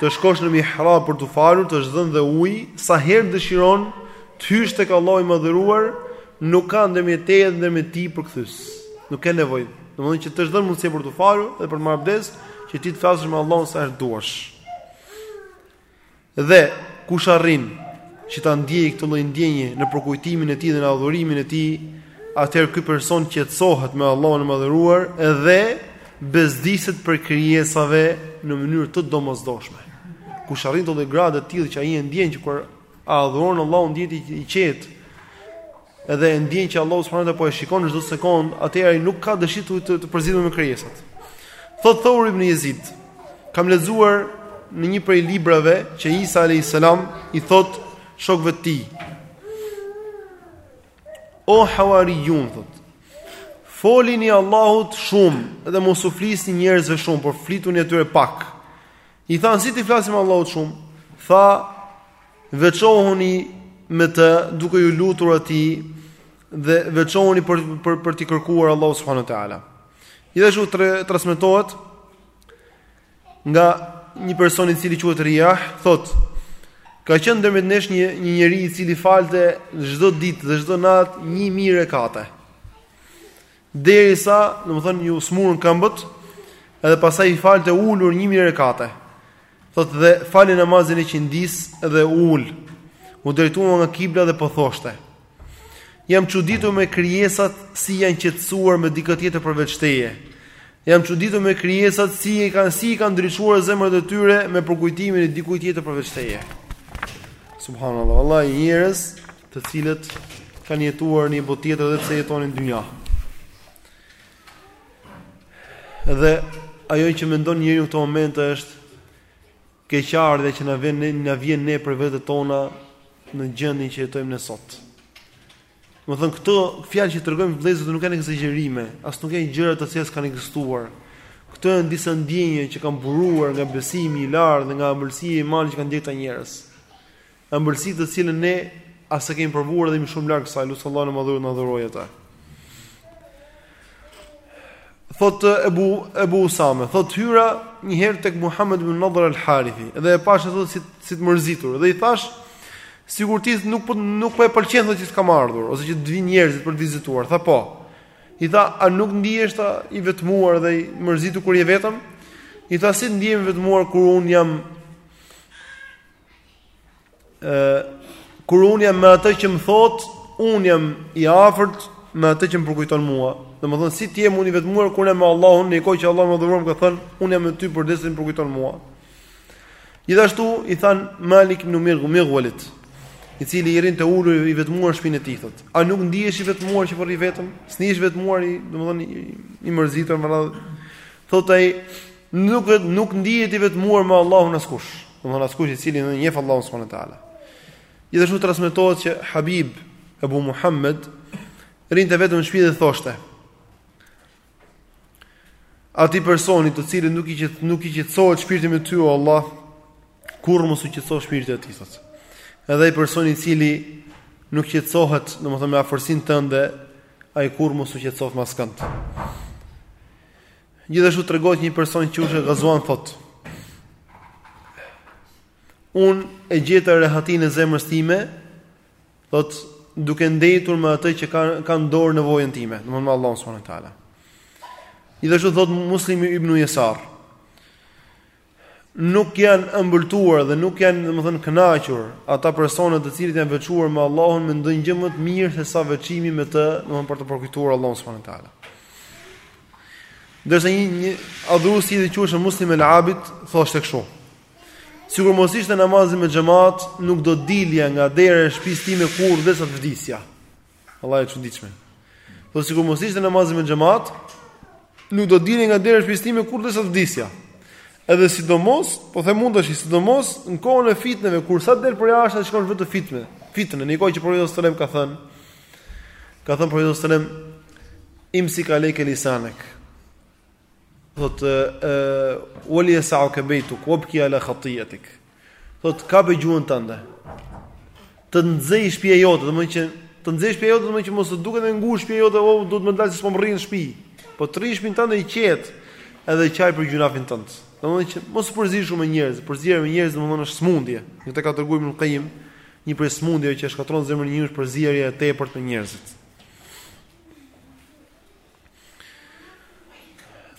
Të shkosh në mihrab për t'u falur Të është dhënë dhe ujë Sa herë dëshiron Të hysh tek Allahu i madhëruar Nuk ka ndërmjet teje dhe ndërmjet tij përkthyes Nuk ke nevojë Domethënë që të është dhënë mundësia për t'u falur Dhe për të marrë abdes Që ti të flasësh me Allahun Sa herë duash Dhe, kush arrin, që ta ndjejë këtë lloj ndjenje në përkujtimin e Tij dhe në adhurimin e Tij, atëherë ky person qetësohet me Allahun e Madhëruar dhe bezdiset prej krijesave në mënyrë të domosdoshme. Kush arrin këtë lloj grade të tillë që ai e ndjen që kur e adhuron Allahun ndjehet i qetë, edhe e ndjen që Allahu subhanahu wa taala po e shikon çdo sekondë, atëherë ai nuk ka dëshirë të të, të përzihet me krijesat. Thotë Thaur ibn Yazid, kam lexuar në një prej librave që Isa alayhis salam i thotë shokëve të tij. O hawarijun thotë. Folini Allahut shumë dhe mos u flisni njerëzve shumë, por flituni atyre pak. I thanë, si t'i flasim Allahut shumë? Tha, veçohuni me të duke iu lutur atij dhe veçohuni për për për t'i kërkuar Allahut subhanahu wa taala. Gjithashtu tre, transmetohet nga një person i cili quhet Riyah, thotë ka qenë ndërmjet nesh një një njeri i cili falte çdo ditë dhe çdo natë 1000 rekate. Derisa, domethënë, iu sëmurën këmbët, edhe pastaj i falte ulur një mijë rekate. Thotë dhe fali namazin e ikindisë dhe u ul, u drejtua nga kibla dhe po thoshte. Jam çuditur me krijesat si janë qetësuar me dikë tjetër përveç teje. Jam çuditur me krijesat si i kanë si i kanë ndriçuar zemrat e tyre me përkujtimin e dikujt tjetër përveç teje. Subhanallah, vallahi njerëz të cilët kanë jetuar në një botë tjetër dhe pse jetonin në dynja. Dhe ajo që mendon njeriu në këto momente është keqardhja që na vjen na vjen ne për vetet tona në gjendjen që jetojmë ne sot. Domethënë këto fjalë që tregojmë vëllezër nuk janë ekzagjerime, as nuk janë gjëra të cilat s'kanë ekzistuar. Këto janë disa ndjenja që kanë buruar nga besimi i lartë dhe nga ëmbëlsia e imanit që kanë ndjerë këta njerëz. Ëmbëlsi të cilën ne as e kemi provuar dhe jemi shumë larg saj, lusim Allahun e madhëruar të na e dhurojë atë. Thot Ebu Ebu Usame, thot hyra një herë tek Muhammed ibn Nadhr al-Harithi, dhe e pashë thot si si të mërzitur dhe i thash sikur ti nuk po nuk po e pëlqen thot që të kam ardhur ose që të vinë njerëzit për të vizituar, tha po. I tha, a nuk ndihesh tha i vetmuar dhe i mërzitur kur je vetëm? I tha, si të ndihem i vetmuar kur un jam kur unë jam me atë që më thot, unë jam i afërt me atë që më përkujton mua. Domethënë si të jem unë i vetmuar kur jam me Allahun, në kohë që Allahu i madhëruar ka thënë, unë jam me ty përderisa më përkujton mua. Gjithashtu i than Malik ibn Mirgu Mirgulit, i cili rrinte ulur i vetmuar në shpinë e tij thot. A nuk ndihesh i vetmuar që po rri vetëm? S'nihesh i vetmuar i, domethënë i, i mërzitur me radhë. Thotë ai, Nuk nuk ndihet i vetmuar me Allahun askush. Domethënë askush i cili e njeh Allahun subhanahu wa taala. Gjithashtu transmetohet që Habib Abu Muhammed rrinte vetëm në shtëpi dhe thoshte: Atij personi të cilit nuk i qet nuk i qetësohet shpirti me ty o Allah, kurrë mos iu qetësoftë shpirti i tij thot. Edhe ai person i cili nuk qetësohet, domethënë me afërsinë tënde, ai kurrë mos u qetësoftë me askënd. Gjithashtu tregohet një person që quhej Gazuan thot Unë e gjeta rehatinë e zemrës time Thot duke ndejtur me atë që e ka në ka në dorë nevojën time domethënë me Allahun subhanahu teala Gjithashtu thot Muslim ibn Jesar nuk janë ëmbëltuar dhe nuk janë, domethënë, kënaqur ata persona të cilët janë veçuar me Allahun me ndonjë gjë më të mirë se sa veçimi me të, domethënë për ta përkujtuar Allahun subhanuhu teala. Ndërsa një, një adhurues i quajtur Muslim el-Abid thoshte kështu: Sikur mos ishte namazi me xhamat, nuk do dilja nga dera e shtëpisë time kurrë derisa të vdisja. Allah e çuditshme. Tho sikur mos ishte namazi me xhamat, nuk do dilja nga dera e shpisë time kurrë derisa të vdisja. Edhe sidomos, po them mund të shih sidomos në kohën e fitneve kur sa del përjashta shikon vetëm fitne. Fitne, në një kohë që profeti sallallahu alajhi wasallam ka thënë. Ka thënë profeti sallallahu alajhi wasallam imsik alejke lisanek. Thot wali yas'uka baytuk wabki ala khatiyatik. Thot kape gjuhën tënde. Të nxej shtëpia jote, do të thotë që të nxej shtëpia jote, do të thotë që mos të duket e ngushtë shtëpia jote, oh, do me dalë se s'po rri në shtëpi. Po të rrish në shpin tënde i qet, edhe qaj për gjynahin tënd. Do të thotë që mos të përzihesh shumë me njerëz, përzierja me njerëz domthonë është smundje. Na e ka treguar Ibn Qayyim një prej smundjeve që shkatërron zemrën e njeriut është përzierja e tepërt me njerëzit.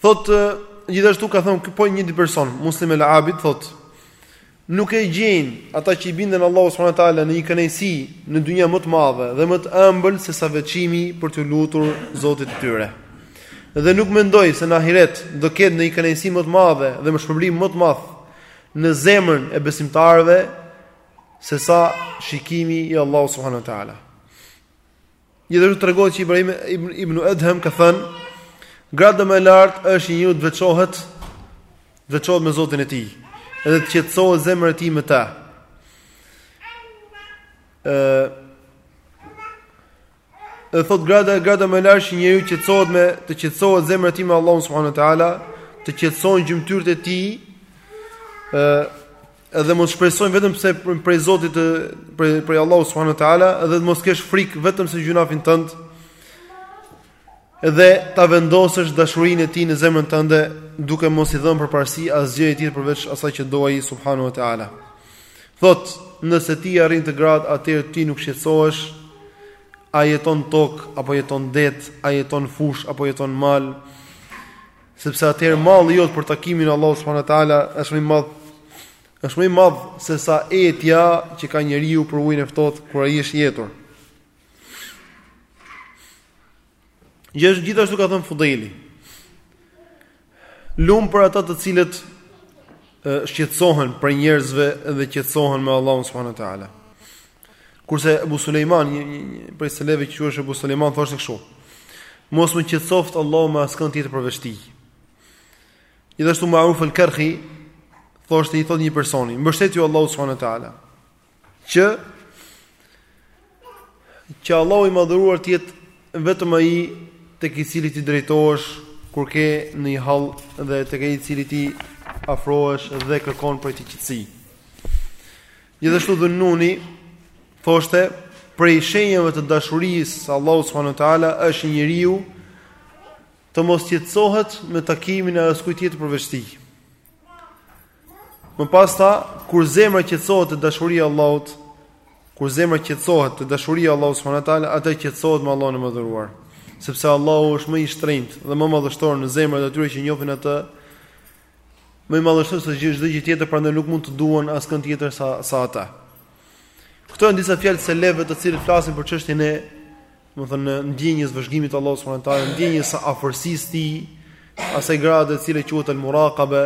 Thot gjithashtu ka thënë ky po njëjti person, Muslim el Abid thot nuk e gjejnë ata që i binden Allahu subhanahu wa taala ndonjë kënaqësi në dynja më të madhe dhe më të ëmbël se sa veçimi për t'iu lutur Zotit të tyre. Dhe nuk mendoj se në ahiret do ketë ndonjë kënaqësi më të madhe dhe më shpërblim më të madh në zemrën e besimtarëve se sa shikimi i Allahu subhanahu wa taala. Gjithashtu tregohet që Ibrahim ibn Edhem ka thënë, grada më e lartë është që njeriu të veçohet, të veçohet me Zotin e tij, edhe të qetësohet zemra e tij me ta. Ë Dhe thot grada grada më e lartë që njeriu qetësohet, të qetësohet zemra e tij me Allahun subhanuhu teala, të qetësohen gjymtyrët e tij, ë Edhe mos shpresojë vetëm se prej Zotit të prej prej Allahut subhanuhu teala, edhe të mos kesh frikë vetëm se gjynahin tënd. Edhe ta vendosësh dashurinë e tij në zemrën tënde, duke mos i dhënë përparësi asgjëje tjetër përveç asaj që do ai subhanuhu teala. Thot, nëse ti arrin këtë gradë, atëherë ti nuk shqetësohesh, a jeton tok apo jeton det, a jeton fush apo jeton mal. Sepse atëherë malli jot për takimin e Allahut subhanahu wa taala është më i madh është më i madh se sa etja që ka njeriu për ujin e ftohtë kur ai është i etur. Gjithashtu gjithashtu ka thënë Fudejli. Lum për ata të cilët shqetësohen prej njerëzve dhe qetësohen me Allahun subhanahu wa taala. Kurse Abu Sulejman, një, një, një prej selefëve që quhej Abu Sulejman, thoshte kështu: Mos më qetësoft Allahu me askënd tjetër përveç tij. Gjithashtu Ma'ruf al-Karhi thoshte i thot një personi, mbështetju Allahu subhanahu wa taala. Që që Allahu i madhëruar të jetë vetëm ai tek i cili ti drejtohesh kur ke ndonjë hall dhe tek ai i cili ti afrohesh dhe kërkon prej tij qetësi. Gjithashtu Dhunnuni thoshte prej shenjave të dashurisë së Allahut subhanahu wa taala është që njeriu të mos qetësohet me takimin e askujt tjetër përveç tij. Më pas tha, kur zemra qetësohet te dashuria e Allahut, kur zemra qetësohet te dashuria e Allahut subhanahu wa taala, atëherë qetësohet me Allahun e madhëruar, sepse Allahu është më i shtrenjtë dhe më madhështor në zemrat e atyre që e njohin atë më i madhështor se çdo gjë tjetër, prandaj nuk mund të duan askënd tjetër sa sa atë. Këto janë disa fjalë të selefëve të cilët flasin për çështjen e, domethënë, ndjenjës së vëzhgimit të Allahut subhanahu wa taala, ndjenjës së afërsisë së tij, asaj grade e cila quhet al-muraqabe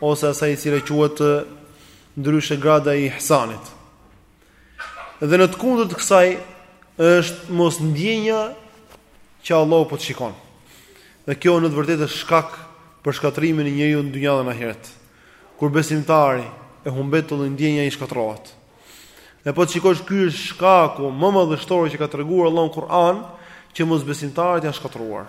ose asaj e cila quhet ndryshe grada e ihsanit. Dhe në të kundërt të kësaj është mosndjenja që Allahu po të shikon. Dhe kjo në të vërtetë është shkak për shkatërrimin e njeriut në dynja dhe në ahiret. Kur besimtari e humbet këtë ndjenjë ai shkatërrohet. Dhe po të shikosh ky është shkaku më madhështor që ka treguar Allahu në Kur'an që mosbesimtarët janë shkatërruar.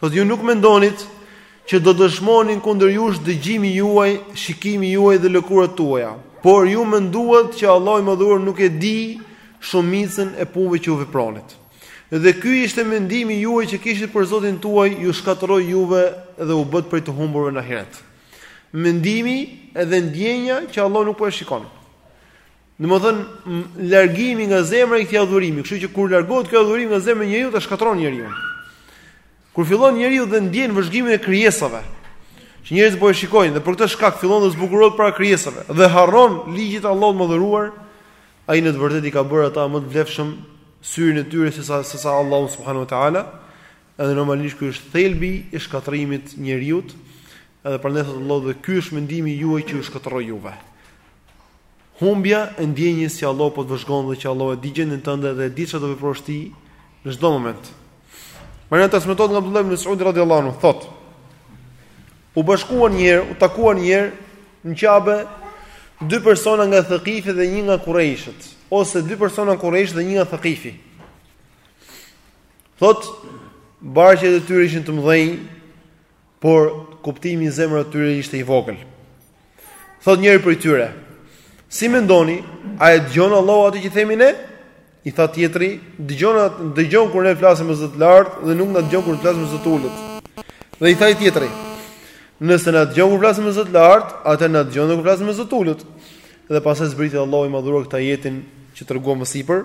Thotë ju nuk mendonit që do dëshmonin kundër jush dëgjimi juaj, shikimi juaj dhe lëkurat tuaja. Por ju menduat që Allahu i Madhëruar nuk e di shumicën e punëve që ju vepronit. Dhe ky ishte mendimi juaj që kishit për Zotin tuaj, ju shkatërroi juve dhe u bëtë prej të humburve në ahiret. Mendimi edhe ndjenja që Allahu nuk po e shikon. Domethënë, largimi nga zemra e këtij adhurimi, kështu që kur largohet ky adhurim nga zemra e njeriut, shkatërrohet njeriu. Kur fillon njeriu dhe ndjen vëzhgimin e krijesave, që njerëzit po e shikojnë dhe për këtë shkak fillon të zbukurohet para krijesave dhe harron ligjet e Allahut të madhëruar, ai në të vërtetë i ka bërë ata më të vlefshëm në syrin e tyre se sa se sa Allahu subhanahu wa taala. Edhe normalisht ky është thelbi i shkatërrimit të njeriut. Edhe prandaj thotë Allahu dhe ky është mendimi juaj që ju shkatërroi juve. Humbja e ndjenjës që Allahu po të vëzhgon dhe që Allahu e di gjendjen tënde dhe e di çfarë do veprosh ti në çdo moment. Madje transmetohet nga Abdullah ibn Mesudi radhiyallahu anhu thot: U bashkuan një herë, u takuan një herë në Qabe dy persona nga Thaqifi dhe një nga Qurayshët, ose dy persona nga Qurayshët dhe një nga Thaqifi. Thot, barqet e tyre ishin të mëdhenj, por kuptimi i zemrës së tyre ishte i vogël. Thot njëri prej tyre, si mendoni, a e dëgjon Allahu atë që themi ne? I tha tjetri, dëgjon, dëgjon kur ne flasim me zë të lartë dhe nuk na dëgjon kur flasim me zë të ulët. Dhe i tha tjetri, nëse na dëgjon kur flasim me zë të lartë, atëherë na dëgjon kur flasim me zë të ulët. Dhe pastaj zbriti Allahu i madhëruar këtë ajetin që treguam më sipër.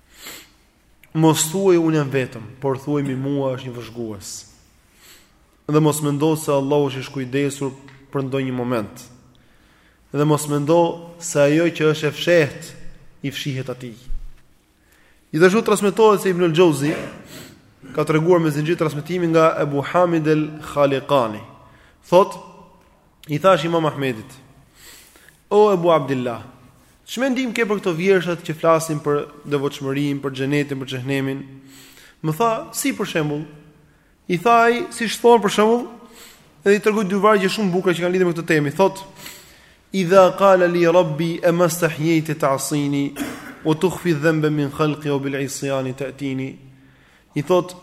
Mos thuaj unë jam vetëm, por thuaj mbi mua është një vëzhgues. Dhe mos mendo se Allahu është i shkujdesur për ndonjë moment. Dhe mos mendo se ajo që është e fshehtë i fshihet atij. Gjithashtu transmetohet se Ibn el-Xheuzi ka treguar me zinxhir transmitimi nga Ebu Hamid el-Khalikani. Thotë, i thashë imam Ahmedit, O Ebu Abdillah! Ç'mendim ke për këto vjershat që flasin për devotshmërinë, për xhenetin, për xhehenemin? Më tha, si për shembull? I thashë, siç thonë për shembull, edhe i tregoi dy vargje shumë të bukura që kanë lidhje me këtë temë. Thotë: "Idha qala li Rabbi ama stahyayta ta'sini wa tukhfi dhanba min khalqi wa bil isyani ta'tini." I thotë: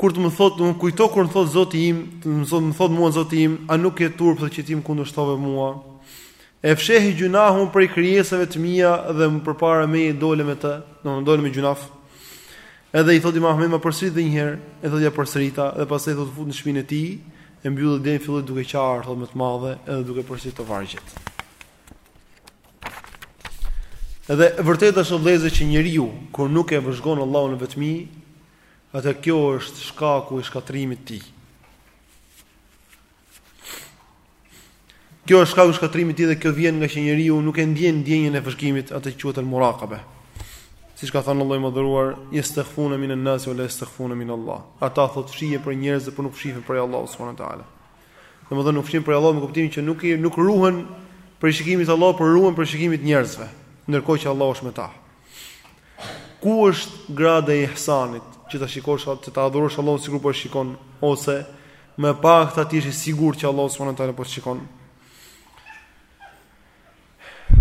Kur të më thotë, më kujto kur më thotë Zoti im, të më thotë, më thotë mua Zoti im, a nuk u turpërove që ti më kundërshtove mua? E fshehe gjynahun prej krijesave të mia dhe më përpara meje dole me të, më dole me gjynah. Edhe i thotë Imam Ahmed ma përsërit edhe një herë, e thotë ia përsërita dhe pastaj thotë u fut në shpinën e tij, e mbylli derën dhe filloi duke qarë thotë me të madhe edhe duke përsëritur këto vargjet. Edhe vërtet është vëllezër që njeriu kur nuk e vëzhgon Allahun në vetmi, Atëherë kjo është shkaku i shkatërrimit të tij. Kjo është shkaku i shkatërrimit të tij dhe kjo vjen ngaqë njeriu nuk e ndjen ndjenjën e vëzhgimit atë që quhet el murakabe. Siç ka thënë Allahu i madhëruar, "Yastakhfuna min an-nas wa la yastakhfuna min Allah." Ata thotë fshihen prej njerëzve por nuk fshihen prej Allahut subhanahu wa taala. Domethënë nuk fshihen prej Allahut me kuptimin që nuk i nuk ruhen prej shikimit të Allahut, por ruhen prej shikimit të njerëzve, ndërkohë që Allahu është me ta. Ku është grada e ihsanit, që ta shikosh atë, që ta adhurosh Allahun sikur po e shikon, ose më e pakta të jesh i sigurt që Allahu subhanahu teala po të shikon.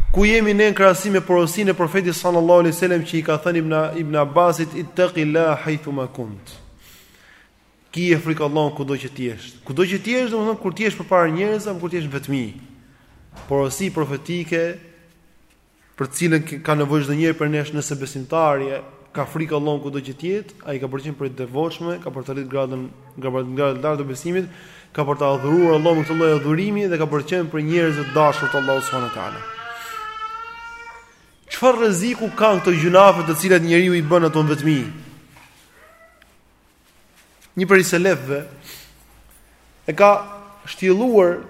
Ku jemi ne në krahasim me porosinë e profetit sallallahu alaihi wasallam që i ka thënë Ibn Ibn Abbasit ittaqillaha haythu ma kunt. Kije frikë Allahun kudo që të jesh. Kudo që të jesh, domethënë kur të jesh përpara njerëzve, kur të jesh në vetmi. Porosi profetike për të cilën ka nevojë çdo njeri prej nesh nëse besimtari e ka frikë Allahun kudo që të jetë, ai ka për të qenë prej të devotshmëve, ka për ta arritur gradën gradën e lartë të besimit, ka për ta adhuruar Allahun me këtë lloj adhurimi dhe ka për të qenë prej njerëzve të dashur të Allahut subhanahu wa taala. Çfarë rreziku kanë këto gjynahe të cilat njeriu i bën ato në vetmi? Një prej selefëve e ka shtjelluar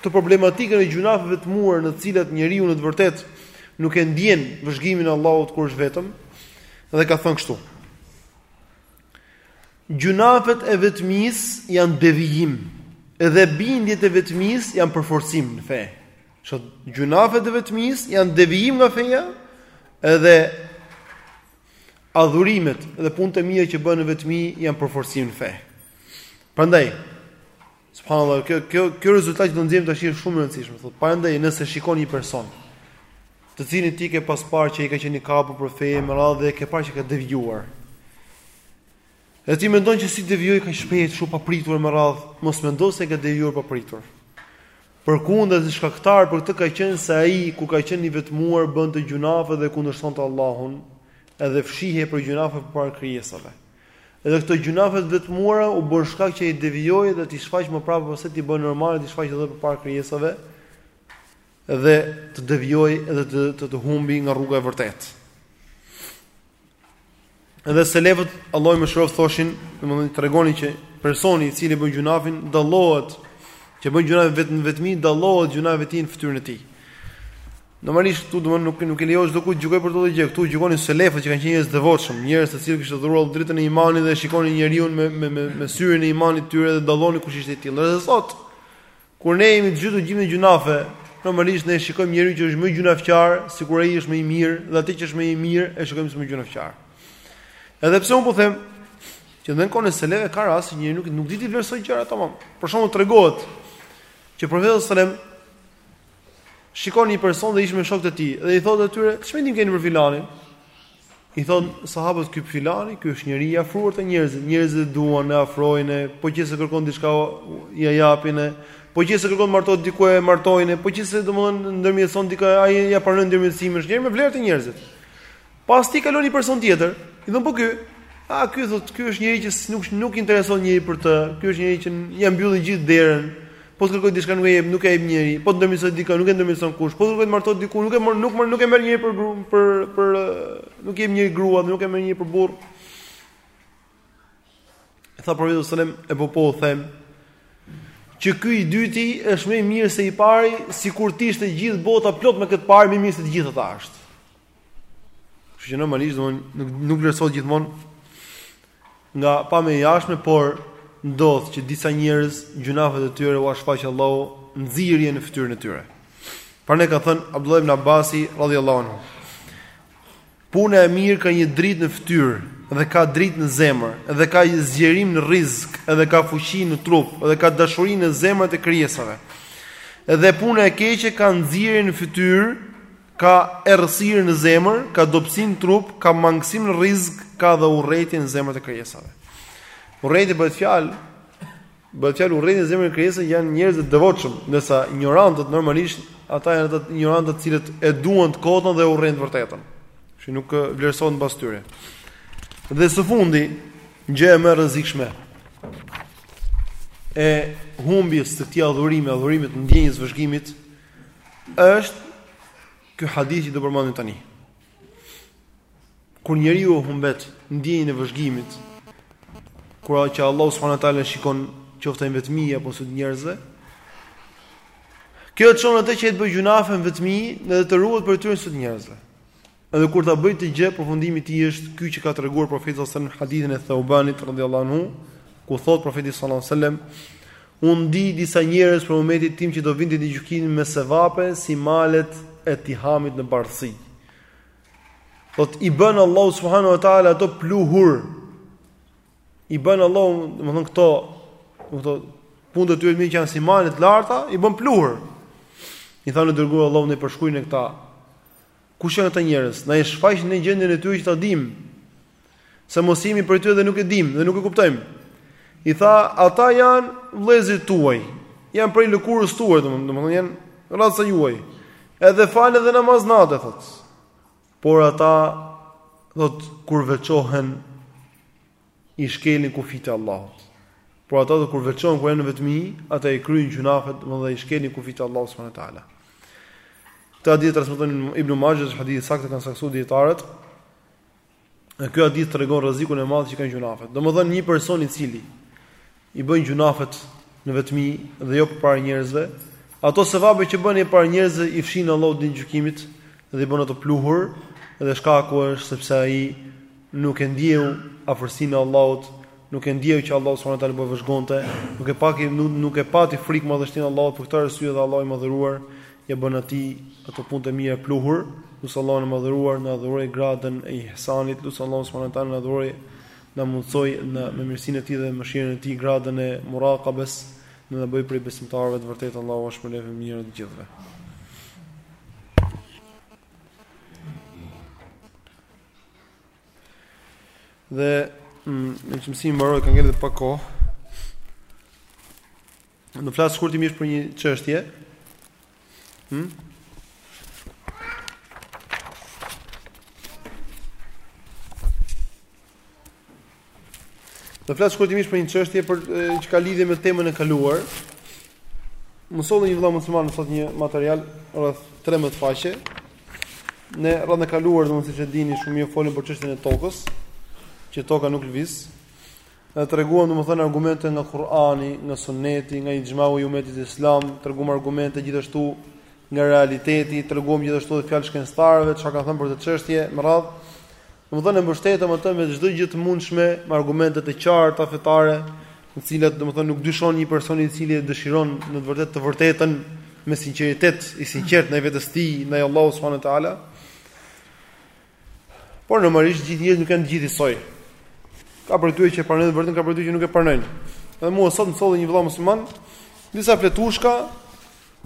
këtë problematikën e gjunafeve të vetmuara në të cilat njeriu në të vërtetë nuk e ndjen vëzhgimin e Allahut kur është vetëm dhe ka thënë kështu. Gjunafet e vetmisë janë devijim, edhe bindjet e vetmisë janë përforcim në fe. Që gjunafet e vetmisë janë devijim nga feja, edhe Adhurimet dhe punët e mira që bëhen në vetmi janë përforcim në fe. Prandaj, subhanallahu, kjo kjo kjo rezultat që do nxjerrim tash është shumë e rëndësishme. Thotë, prandaj nëse shikon një person, të cilin ti ke pas parë që ai ka qenë i kapur për fe, me radhë, dhe ke parë që ka devijuar. E ti mendon që si devijoi kaq shpejt, shumë papritur e me radhë, mos mendo se ai ka devijuar papritur. Përkundrazi shkaktar për këtë ka qenë se ai kur ka qenë i vetmuar bënte gjunafe dhe kundërshtonte Allahun, edhe fshihej për gjunafe përpara krijesave. Edhe këto gjunafe të vetmuara u bënë shkak që ai të devijojë dhe t'i shfaqë më pas, t'i bëhet normal t'i shfaqë edhe përpara krijesave dhe të devijojë edhe të, të, të humbi nga rruga e vërtetë. Edhe selefët, Allahu i mëshiroftë thoshin, domethënë tregonin që personi i cili bën gjunafin dallohet që bën gjunafin vetëm vetmi dallohet gjunafi i vetë në fytyrën e tij. Normalisht këtu domethënë nuk nuk i lejohet çdokujt të gjykojë për këtë gjë. Këtu gjykonin selefët që kanë qenë njerëz të devotshëm, njerëz të cilëve u ishte dhuruar drita e imanit dhe shikonin njeriun me me me, me syrin e imanit të tyre dhe dallonin kush ishte i tillë. Edhe sot Kur ne jemi të zhytur gjithë në gjunafe, normalisht ne shikojmë njeriun që është më gjunafqar, sikur ai është më i mirë, dhe atë që është më i mirë e shikojmë si më gjunafqar. Edhe pse un po them që edhe në kohën e selefëve ka raste që njeriu nuk nuk di t'i vlerësojë gjërat tamam. Për shembull tregohet që profeti sallallahu alajhi shikon një person dhe ishte me shokët e tij dhe i thotë atyre, "Ç'mendim keni për filanin?" I thonë sahabët ky filani, ky është njeri i afruar te njerëzit, njerëzit e duan, e afrojnë, po qe se kërkon diçka ia japin, po qe se kërkon të martohet diku e martojnë, po qe se domethënë ndërmjetëson diku ai, ia pranojnë ndërmjetësimin, është njeri me vlerë te njerëzit. Pastaj kalon një person tjetër, i thotë po ky, a ky thotë, ky është njeri që nuk nuk interesohet njeri për të, ky është njeri që ia mbyllin gjithë derën, Po të kërkojë diçka nuk e jep, nuk e jep njeri. Po të ndërmjetësojë dikë, nuk e ndërmjetëson kush. Po të kërkojë të martohet diku, nuk e merr, nuk merr, nuk e merr njeri për grua, për për nuk i jep njeri grua, nuk e merr njeri për burrë. Tha profeti sallallahu alajhi wasallam, e po po u them, që ky i dyti është më i mirë se i pari, sikur të ishte gjithë bota plot me këtë të parë, më i mirë se të gjithë ata është. Kështu që normalisht do nuk nuk vlerësohet gjithmonë nga pamja e jashtme, por ndodh që disa njerëz gjunafet e tyre ua shfaq Allahu nxirje në fytyrën e tyre. Prandaj ka thënë Abdullah ibn Abbasi radhiyallahu anhu. Puna e mirë ka një dritë në fytyrë dhe ka dritë në zemër, dhe ka zgjerim në rizk, dhe ka fuqi në trup, dhe ka dashuri në zemrat e krijesave. Dhe puna e keqe ka nxirje në fytyrë Ka errësirë në zemër, ka dobësi në trup, ka mangësim në rizk, ka dhe urrejtje në zemrat e krijesave. Urrejtje bëhet fjalë, bëhet fjalë urrejtje në zemrat e krijesave janë njerëz të devotshëm, ndërsa injorantët normalisht ata janë ata injorantët të cilët e duan të kotën dhe urrejnë të vërtetën. Që nuk vlerësohen mbas tyre. Dhe së fundi, gjëja më e rrezikshme e humbjes së këtij adhurimi, adhurimit të ndjenjës së vëzhgimit, është ky hadith që do përmendim tani. Kur njeriu humbet ndjenjën e vëzhgimit, kur që Allahu subhanahu wa taala e shikon qoftë ai në vetmi apo në sy të njerëzve, kjo e çon atë që të bëjë gjunafe në vetmi dhe të ruhet prej tyre në sy të njerëzve. Edhe kur ta bëjë këtë gjë, përfundimi i tij është ky që ka treguar Profeti sallallahu alajhi wasallam në hadithin e Thaubanit radhiyallahu anhu, ku thotë Profeti sallallahu alajhi wasallam, Unë di disa njerëz prej umetit tim që do vinë ditën e gjykimit me sevape si malet e Tihamit në bardhësi. Thot i bën Allahu subhanahu wa taala ato pluhur. I bën Allahu, domethënë këto, domethënë punët e tyre që janë si malet e larta, i bën pluhur. I thanë i dërguari i Allahut na i përshkruaj këta Kush janë këta njerëz? Na e shfaq ne gjendjen e tyre që ta dimë. Se mos jemi prej tyre dhe nuk e dimë dhe nuk e kuptojmë. I tha, ata janë vëllezërit tuaj, janë prej lëkurës tuaj, domethënë janë raca juaj. Edhe falin edhe namaz nate thot. Por ata thot kur veçohen i shkelin kufijtë e Allahut. Por ata thot kur veçohen, kur janë në vetmi, ata i kryejnë gjunafet, domethënë dhe i shkelin kufijtë e Allahut subhanahu wa taala. Këtë hadith e transmeton Ibn Majah, është hadith i saktë e kanë saktësuar dietarët. Dhe ky hadith tregon rrezikun e madh që kanë gjynafet. Domethënë një person i cili i bën gjunafet në vetmi dhe jo përpara njerëzve, ato sevape që bëri para njerëzve i fshin Allahu ditën e gjykimit dhe i bën ato pluhur, dhe shkaku është sepse ai nuk e ndjeu afërsinë e Allahut, nuk e ndjeu që Allahu subhanahu wa taala po e vëzhgonte, nuk e pati nuk e pati frikë madhështinë e Allahut për këtë arsye dhe Allahu i madhëruar ia bën atij ato punë të mira pluhur, lus Allahun e madhëruar të na dhurojë gradën e ihsanit, lus Allahun subhanahu wa taala të na dhurojë na mundësoj me mirësinë e tij dhe mëshirën e tij gradën e muraqabes, na bëjë prej besimtarëve të vërtetë Allahu ju shpërbleftë me mirë të gjithëve. Dhe mm, meqë mësimi mbaroi kemi edhe pak kohë. Në flas shkurtimisht për një çështje. Hm? Do flas shkurtimisht për një çështje që ka lidhje me temën e kaluar. Më solli një vëlla musliman sot një material rreth 13 faqe. Ne herën e kaluar, domethënë siç e dini, shumë mirë folëm për çështjen e tokës, që toka nuk lviz. Dhe treguam domethënë argumente nga Kur'ani, nga Sunneti, nga ixhmau i umetit islam, treguam argumente gjithashtu nga realiteti, treguam gjithashtu edhe fjalë shkencëtarëve çfarë kanë thënë për këtë çështje me radh. Domethënë e mbështetëm atë me çdo gjë të mundshme, me argumente të qarta fetare, në të cilat domethënë nuk dyshon një person i cili e dëshiron në të vërtetë të vërtetën me sinqeritet, i sinqertë ndaj vetes tij, ndaj Allahut subhanuhu teala. Por normalisht gjithë njerëzit nuk janë gjithë njësoj. Ka prej tyre që pranojnë vërtetën, ka prej tyre që nuk e pranojnë. Dhe mua sot më solli një vëlla musliman disa fletushka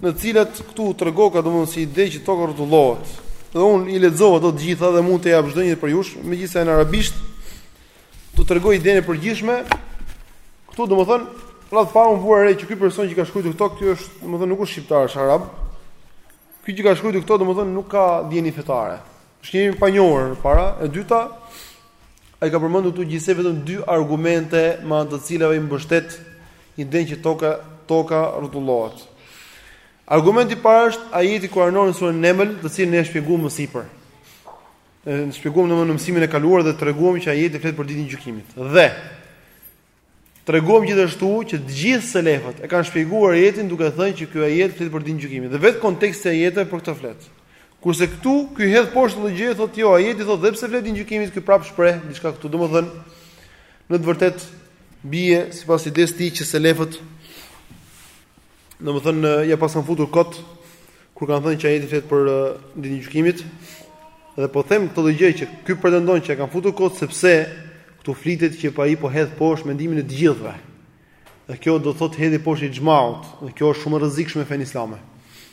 në të cilat këtu tregoka domethënë si ide që toka rrotullohet. Dhe un i lexova ato të gjitha dhe mund t'ia jap çdo njërit prej jush, megjithëse në arabisht, do t'ju tregoj idenë e përgjithshme. Këtu domethënë radhë parë unë vura re që ky person që ka shkruar këto ky është domethënë nuk është shqiptar, është arab. Ky që ka shkruar këto domethënë nuk ka dijeni fetare. Është njeri i panjohur e para, e dyta ai ka përmendur këtu gjithsej vetëm dy argumente me anë të cilave ai mbështet idenë që toka toka rrotullohet. Argumenti i parë është ajeti kuranor në surën Neml, të cilin e shpjeguam më sipër. E shpjeguam në mësimin e kaluar dhe treguam që ajeti flet për ditën e gjykimit. Dhe Treguam gjithashtu që të gjithë selefët e kanë shpjeguar ajetin duke thënë që ky ajet flet për ditën e gjykimit dhe vetë konteksti i ajeteve për këtë flet. Kurse këtu ky hedh poshtë këtë gjë e thotë jo, ajeti thotë dhe pse flet ditën e gjykimit ky prap shpreh diçka këtu. Domethënë në të vërtetë bie sipas idesë tij që selefët Domethënë ia paskan futur kot kur kanë thënë që ajeti flet për ditën e gjykimit. Dhe po e themi këtë gjë që ky pretendon që ia kanë futur kot sepse këtu flitet që pra ai po hedh poshtë mendimin e të gjithëve. Dhe kjo do thotë hedhje poshtë e ixhmaut, dhe kjo është shumë e rrezikshme në fenë islame.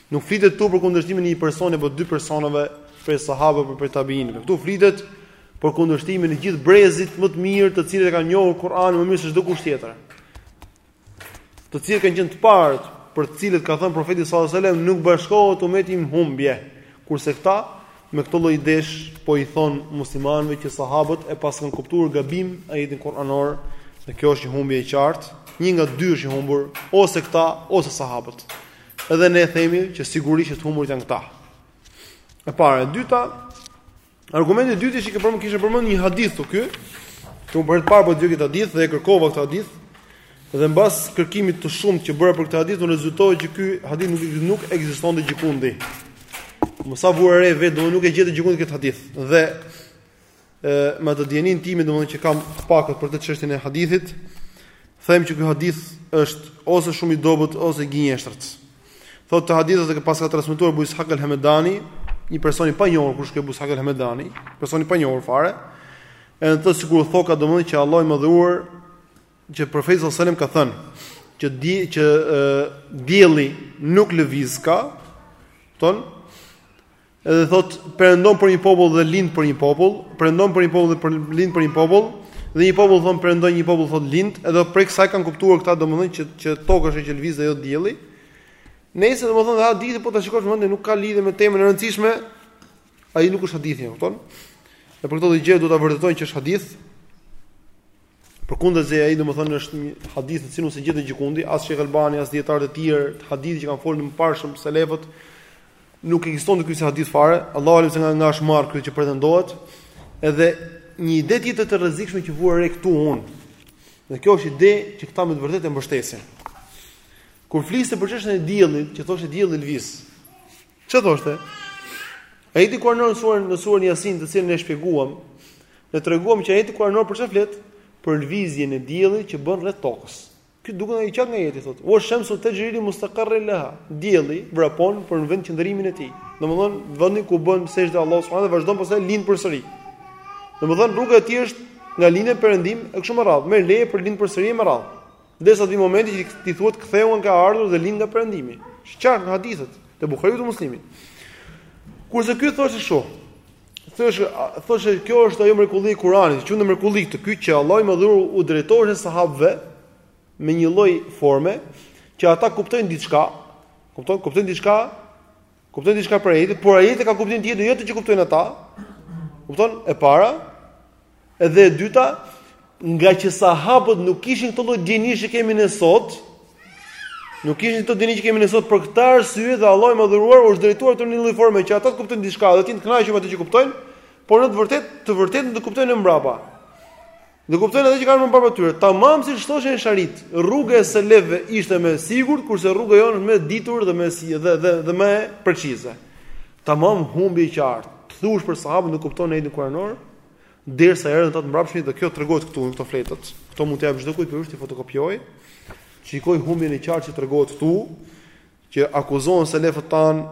Nuk flitet këtu për kundërshtimin e një personi apo dy personave prej sahabëve apo prej tabiinëve. Këtu flitet për kundërshtimin e gjithë brezit më të mirë, të cilët e kanë njohur Kur'anin më mirë se çdo kush tjetër. të cilët kanë qenë të parët, për të cilët ka thënë profeti sallallahu alajhi wasallam nuk bashkohet umeti në humbje, kurse këta me këto lloj idesh po i thonë muslimanëve që sahabët e paskan kuptuar gabim ajetin kuranor, dhe kjo është një humbje e qartë, një nga dy është i humbur, ose këta ose sahabët. Edhe ne themi që sigurisht të humbur janë këta. E para, e dyta, Argumenti i dytë që kishte përmend kishte përmend një hadith këtu, që unë për herë të parë po e di këtë hadith dhe e kërkova këtë hadith. Dhe mbas kërkimit të shumtë që bëra për këtë hadith, më rezultoi që ky hadith nuk nuk ekzistonte gjikundi. Me sa vura re vetë, domethënë nuk e gjeta gjikundi këtë hadith. Dhe ë me atë dijen time domethënë që kam pakët për atë çështjen e hadithit, them që ky hadith është ose shumë i dobët ose i gënjeshtërt. Thotë te hadithi e ka paska transmetuar Abu Ishaq al-Hamdani, një person i panjohur kush është Abu Ishaq al-Hamdani, person i panjohur fare. Edhe thotë sikur thoka domodin që Allahu i Madhëruar që profeti sallallahu alajhi wasallam ka thënë që di që e, dielli nuk lëviz kupton Edhe thot perëndon për një popull dhe lind për një popull, perëndon për një popull dhe për lind për një popull, dhe një popull thon perëndon një popull thot lind, edhe prej kësaj kanë kuptuar këta domethënë që që toka është që lviz dhe jo dielli. Nëse domethënë dhe hadithi po ta shikosh mendin nuk ka lidhje me temën e rëndësishme, ai nuk është hadith, kupton? Dhe për këtë gjë do ta vërtetojnë që është hadith. Përkundazi ai domethënë është një hadith i cili nuk është gjetur gjikundi, as Shejh Albani, as dietarë të tjerë hadithi që kanë folur më parë shumë selefët, Nuk ekziston ky si hadith fare, Allahu alem se nga nga është marrë ky që pretendohet. Edhe një ide tjetër të rrezikshme që vura re këtu unë. Dhe kjo është ide që këta me të vërtetë e mbështesin. Kur fliste për çështjen e diellit, që thoshte dielli lviz. Ça thoshte? Ajeti kuranor në surën Jasin, të cilën e shpjeguam, ne treguam që ajeti kuranor për çfarë flet, për lvizjen e diellit që bën rreth tokës. Ky duket ai qartë nga ajeti thotë. Wa shamsu tajri li mustaqarrin laha. Dielli vrapon për në vendqëndrimin e tij. Domthon vendi ku bën sexhde Allahut subhanahu dhe vazhdon pastaj lind përsëri. Domthon rruga e tij është nga lindja në perëndim e kështu me radhë, merr leje për lind përsëri me radhë. Derisa vjen momenti që t'i thuhet kthehu nga ke ardhur dhe lind nga perëndimi. Është qartë në hadithet të Buhariut dhe Muslimit. Kurse ky thoshte kështu. Thoshte, thoshte kjo është ajo mrekulli e Kuranit, që e quante mrekulli ky që Allahu i Madhëruar u drejtohej sahabëve me një lloj forme që ata kuptojnë diçka, kupton, kuptojnë diçka, kuptojnë diçka për ajetin, por ajeti ka kuptim tjetër, jo atë që kuptojnë ata. Kupton? E para, Edhe e dyta, nga që sahabët nuk kishin këtë lloj dijeni që kemi ne sot, nuk kishin këtë dijeni që kemi ne sot për këtë arsye dhe Allahu i madhëruar u është drejtuar në një lloj forme që ata të kuptojnë diçka dhe të kënaqen me atë që kuptojnë, por në të vërtetë, të vërtetën do kuptojnë më mbrapa. Do kuptojnë ata që kanë mbrapa tyre. Tamam siç thoshin esharitë, rruga e selefëve ishte më e sigurt, kurse rruga jonë është më e ditur dhe më e si dhe dhe dhe më precize. Tamam humbje e qartë. Të thuash për sahabët nuk kuptonin ajetin Kur'anor, derisa erdhën ata të mbrapshmit dhe kjo tregohet këtu në këto fletët. Këto mund t'ia jap çdokujt prej jush t'i fotokopjojë, të shikojë humbjen e qartë që tregohet këtu, që akuzohen selefët tanë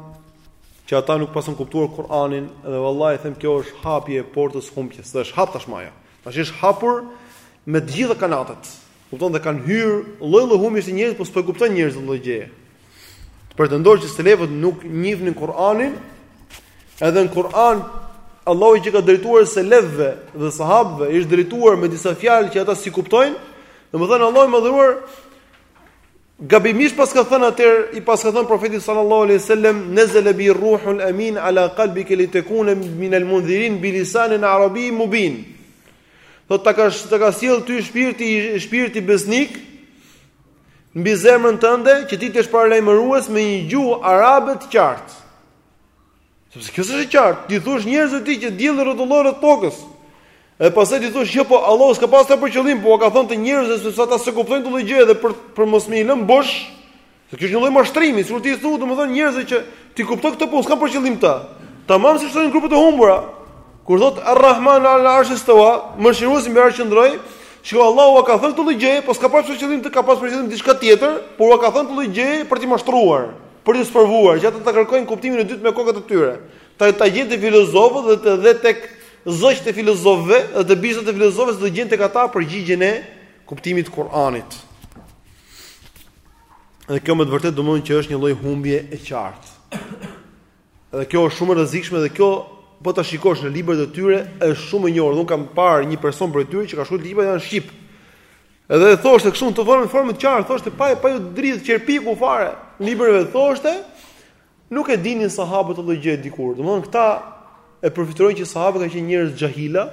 që ata nuk paskan kuptuar Kur'anin dhe vallahi them kjo është hapje e portës humbjes. Dhe është hap tashmë ajo. Tash është hapur me të gjitha kanatet. Kupton dhe kanë hyrë lloj lloj humbjesh të njerëzve, po s'po kuptojnë njerëzit këtë lloj gjëje. Të pretendosh që selefët nuk njihnin Kur'anin, edhe në Kur'an Allahu i ka drejtuar selefëve dhe sahabëve, i është drejtuar me disa fjalë që ata s'i kuptojnë, domethënë Allahu i madhëruar gabimisht paska thënë atë, i paska thënë profetit sallallahu alaihi wasallam nazal bi ruhul amin ala qalbika li takuna min al mundhirin bi lisan arabi mubin Thotë ta ka, ta ka sjell ty shpirti shpirti besnik mbi zemrën tënde që ti të jesh paralajmërues me një gjuhë arabe të qartë. Sepse kjo s'është e qartë, t'i thuash njerëzve ti që dielli rrotullohet rreth tokës. Edhe pastaj t'i thuash, "Jo, po Allahu s'ka pasur për qëllim, po u ka thënë këtë njerëzve se ata s'e kuptojnë këtë gjë dhe për për mos me i lënë bosh, Se kjo është një lloj mashtrimi, sikur ti i thua domethënë njerëzve që ti kupton këtë, po unë s'kam për qëllim këtë. Tamam siç thonë grupet e humbura. Kur thotë Ar-Rahman al-Arsh istawa, mëshiruesi mbi arsh qëndroi, shiko Allahu ua ka thënë këtë gjë, po s'ka pasur qëllim këtë, ka pasur qëllim diçka tjetër, por ua ka thënë këtë gjë për të mashtruar, për të sprovuar, që ata ta kërkojnë kuptimin e dytë me kokat e tyre. Ta ta gjejnë te filozofët dhe te dhe tek zogjtë e filozofëve dhe te bishtat e filozofëve do gjejnë tek ata përgjigjen e kuptimit të Kuranit. Dhe kjo me të vërtetë domethënë që është një lloj humbje e qartë. Dhe kjo është shumë e rrezikshme dhe kjo po ta shikosh në librat e tyre është shumë e njohur. Dhe unë kam parë një person prej tyre që ka shkrujt libra, janë shqip. Edhe thoshte kështu në formë, formë të qartë, thoshte pa, pa iu dridh qerpiku fare. Librave thoshte, Nuk e dinin sahabët këtë gjë dikur. Domthon këta e përfytyrojnë që sahabët kanë qenë njerëz xhahila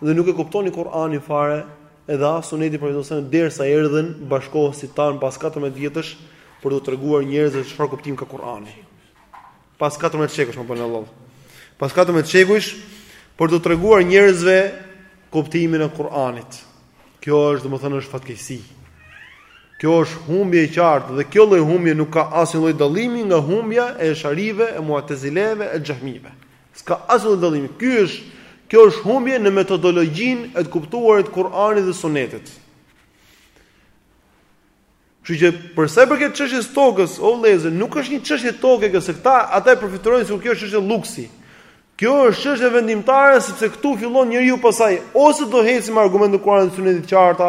dhe nuk e kuptonin Kur'anin fare, edhe as sunetin e profetit derisa erdhën bashkëkohësit tanë pas 14 vjetësh për t'u treguar njerëzve çfarë kuptim ka Kur'ani. Pas 14 shekujsh më bën Allah. Pas 14 shekujsh për t'u treguar njerëzve kuptimin e Kur'anit. Kjo është, domethënë, është fatkeqësi. Kjo është humbje e qartë dhe kjo lloj humbje nuk ka asnjë lloj dallimi nga humbja esh'arive, e muatezileve, e xhehmive. S'ka asnjë lloj dallimi. Ky është, kjo është humbje në metodologjinë e të kuptuarit të Kur'anit dhe Sunetit. Kështu që për sa i përket çështjes së tokës, o vëllezër, nuk është një çështje toke kjo se këta ata e portretizojnë sikur kjo është çështje luksi. Kjo është çështje vendimtare sepse këtu fillon njeriu pasaj ose do heci me argumente të Kuranit dhe Sunetit të qarta,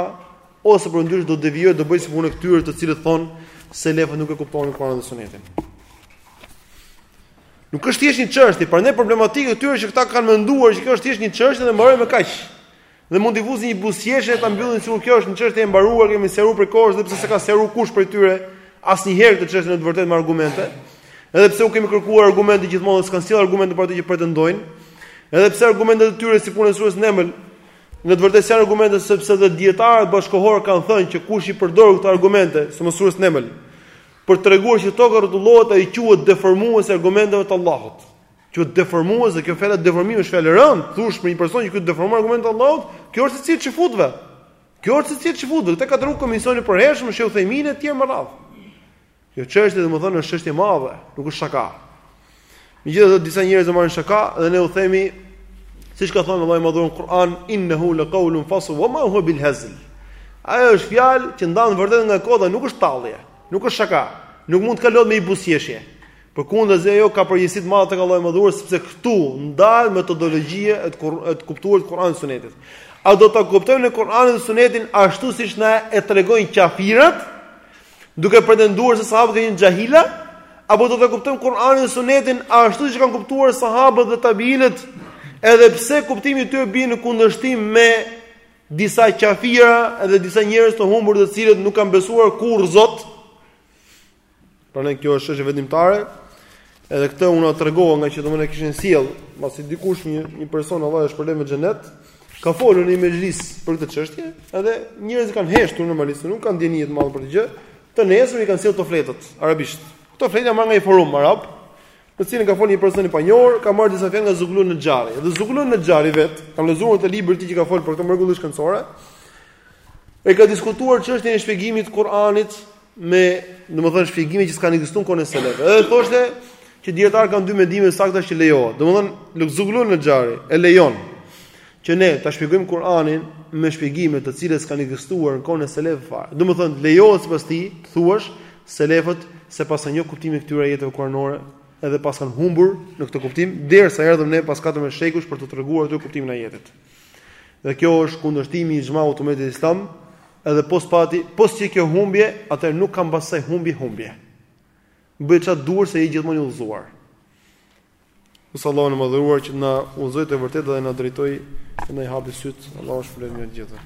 ose përndryshe do devijojë do bëjë si puna e këtyre të cilët thonë selefët nuk e kuptonin Kuranin dhe Sunetin. Nuk është thjesht një çështje, prandaj problematika e këtyre që këta kanë menduar që kjo është thjesht një çështje dhe mbaroi me kaq. Dhe mund t'i fusin një buzëqeshje e ta mbyllin sikur kjo është një çështje e mbaruar, e kemi sqaruar prej kohësh dhe pse s'e ka sqaruar kush prej tyre asnjëherë këtë çështje në të vërtetë me argumente. Edhe pse u kemi kërkuar argumente gjithmonë dhe s'kan sjell argumente për atë që pretendojnë. Edhe pse argumentet e tyre si puna e sures Neml në të vërtetë s'janë argumente sepse dhe dijetarët bashkëkohorë kanë thënë që kush i përdor këto argumente, si me suren Neml, për të treguar që toka rrotullohet ai quhet deformues i argumenteve të Allahut. Deformues, e, kjo fjalë deformimi është fjalë e rëndë, të thush për një person që ky deformon argumentet e Allahut, kjo është cilësi e çifutëve. Kjo është cilësi e çifutëve, këtë e ka treguar komisioni i përhershëm, shejh Uthejmini e të tjerë me radhë. Kjo çështje domethënë është çështje e madhe, nuk është shaka. Megjithatë disa njerëz e marrin shaka dhe ne u themi siç ka thënë Allahu i Madhëruar në Kur'an innehu laqaulun fasl wa ma huwa bil hazl. Ajo është fjalë që ndan të vërtetën nga e kota, nuk është tallje, nuk është shaka. Nuk mund të kalohet me një buzëqeshje. Përkundrazi ajo ka përgjegjësi të madhe tek Allahu i Madhëruar sepse këtu ndahet metodologjia e të, e të kuptuarit të Kur'anit dhe Sunetit. A do ta kuptojmë ne Kur'anin dhe Sunetin ashtu siç na e tregojnë qafirat, duke pretenduar se sahabët kanë qenë xhahila, apo do ta kuptojmë Kur'anin dhe Sunetin ashtu siç e kanë kuptuar sahabët dhe tabiinët, edhe pse kuptimi i tyre bie në kundërshtim me disa qafira dhe disa njerëz të humbur të cilët nuk kanë besuar kurrë Zot, Prandaj kjo është çështje vendimtare, edhe këtë unë ua tregova ngaqë domethënë e kishin sjell, masi dikush një, një person Allahu e shpërbleftë me xhenet, ka folur në një mexhlis për këtë çështje, edhe njerëzit kanë heshtur normalisht se nuk kanë dijeni të madhe për këtë gjë, të nesërmen i kanë sjell këto fletët, arabisht. Këto fletët janë marrë nga një forum, arab, në të cilin ka folë një person i panjohur, ka marrë disa fjalë nga Zaglul Nexhari. Dhe Zaglul Nexhari vetë, kam lexuar te libri i tij që ka folë për këto mrekulli shkencore, e ka diskutuar çështjen e shpjegimit të Kur'anit me, domethënë shpjegime që s'kanë ekzistuar në kohën e selefëve. Edhe thoshte që dijetarët kanë dy mendime, e sakta është që lejohet. Domethënë Zaglul Nexhari e lejon. që ne ta shpjegojmë Kur'anin me shpjegime të cilat s'kanë ekzistuar në kohën e selefëve fare. Domethënë lejohet sipas tij të thuash selefët s'e paskan njoh kuptimin e këtyre ajeteve kuranore edhe paskan humbur në këtë kuptim derisa erdhëm ne pas 14 shekujsh për të treguar atë kuptimin e ajetit. Dhe kjo është kundërshtim i ixhmaut të umetit islam, edhe po s'pati, po s'qe kjo humbje, atëherë nuk ka mbas saj humbje humbje. Bëj ça të duash se je gjithmonë i udhëzuar. Lus Allahun e Madhëruar që të na udhëzojë te e vërteta dhe na drejtojë, të na i hapë sytë. Allahu shpërbleftë nga të gjitha.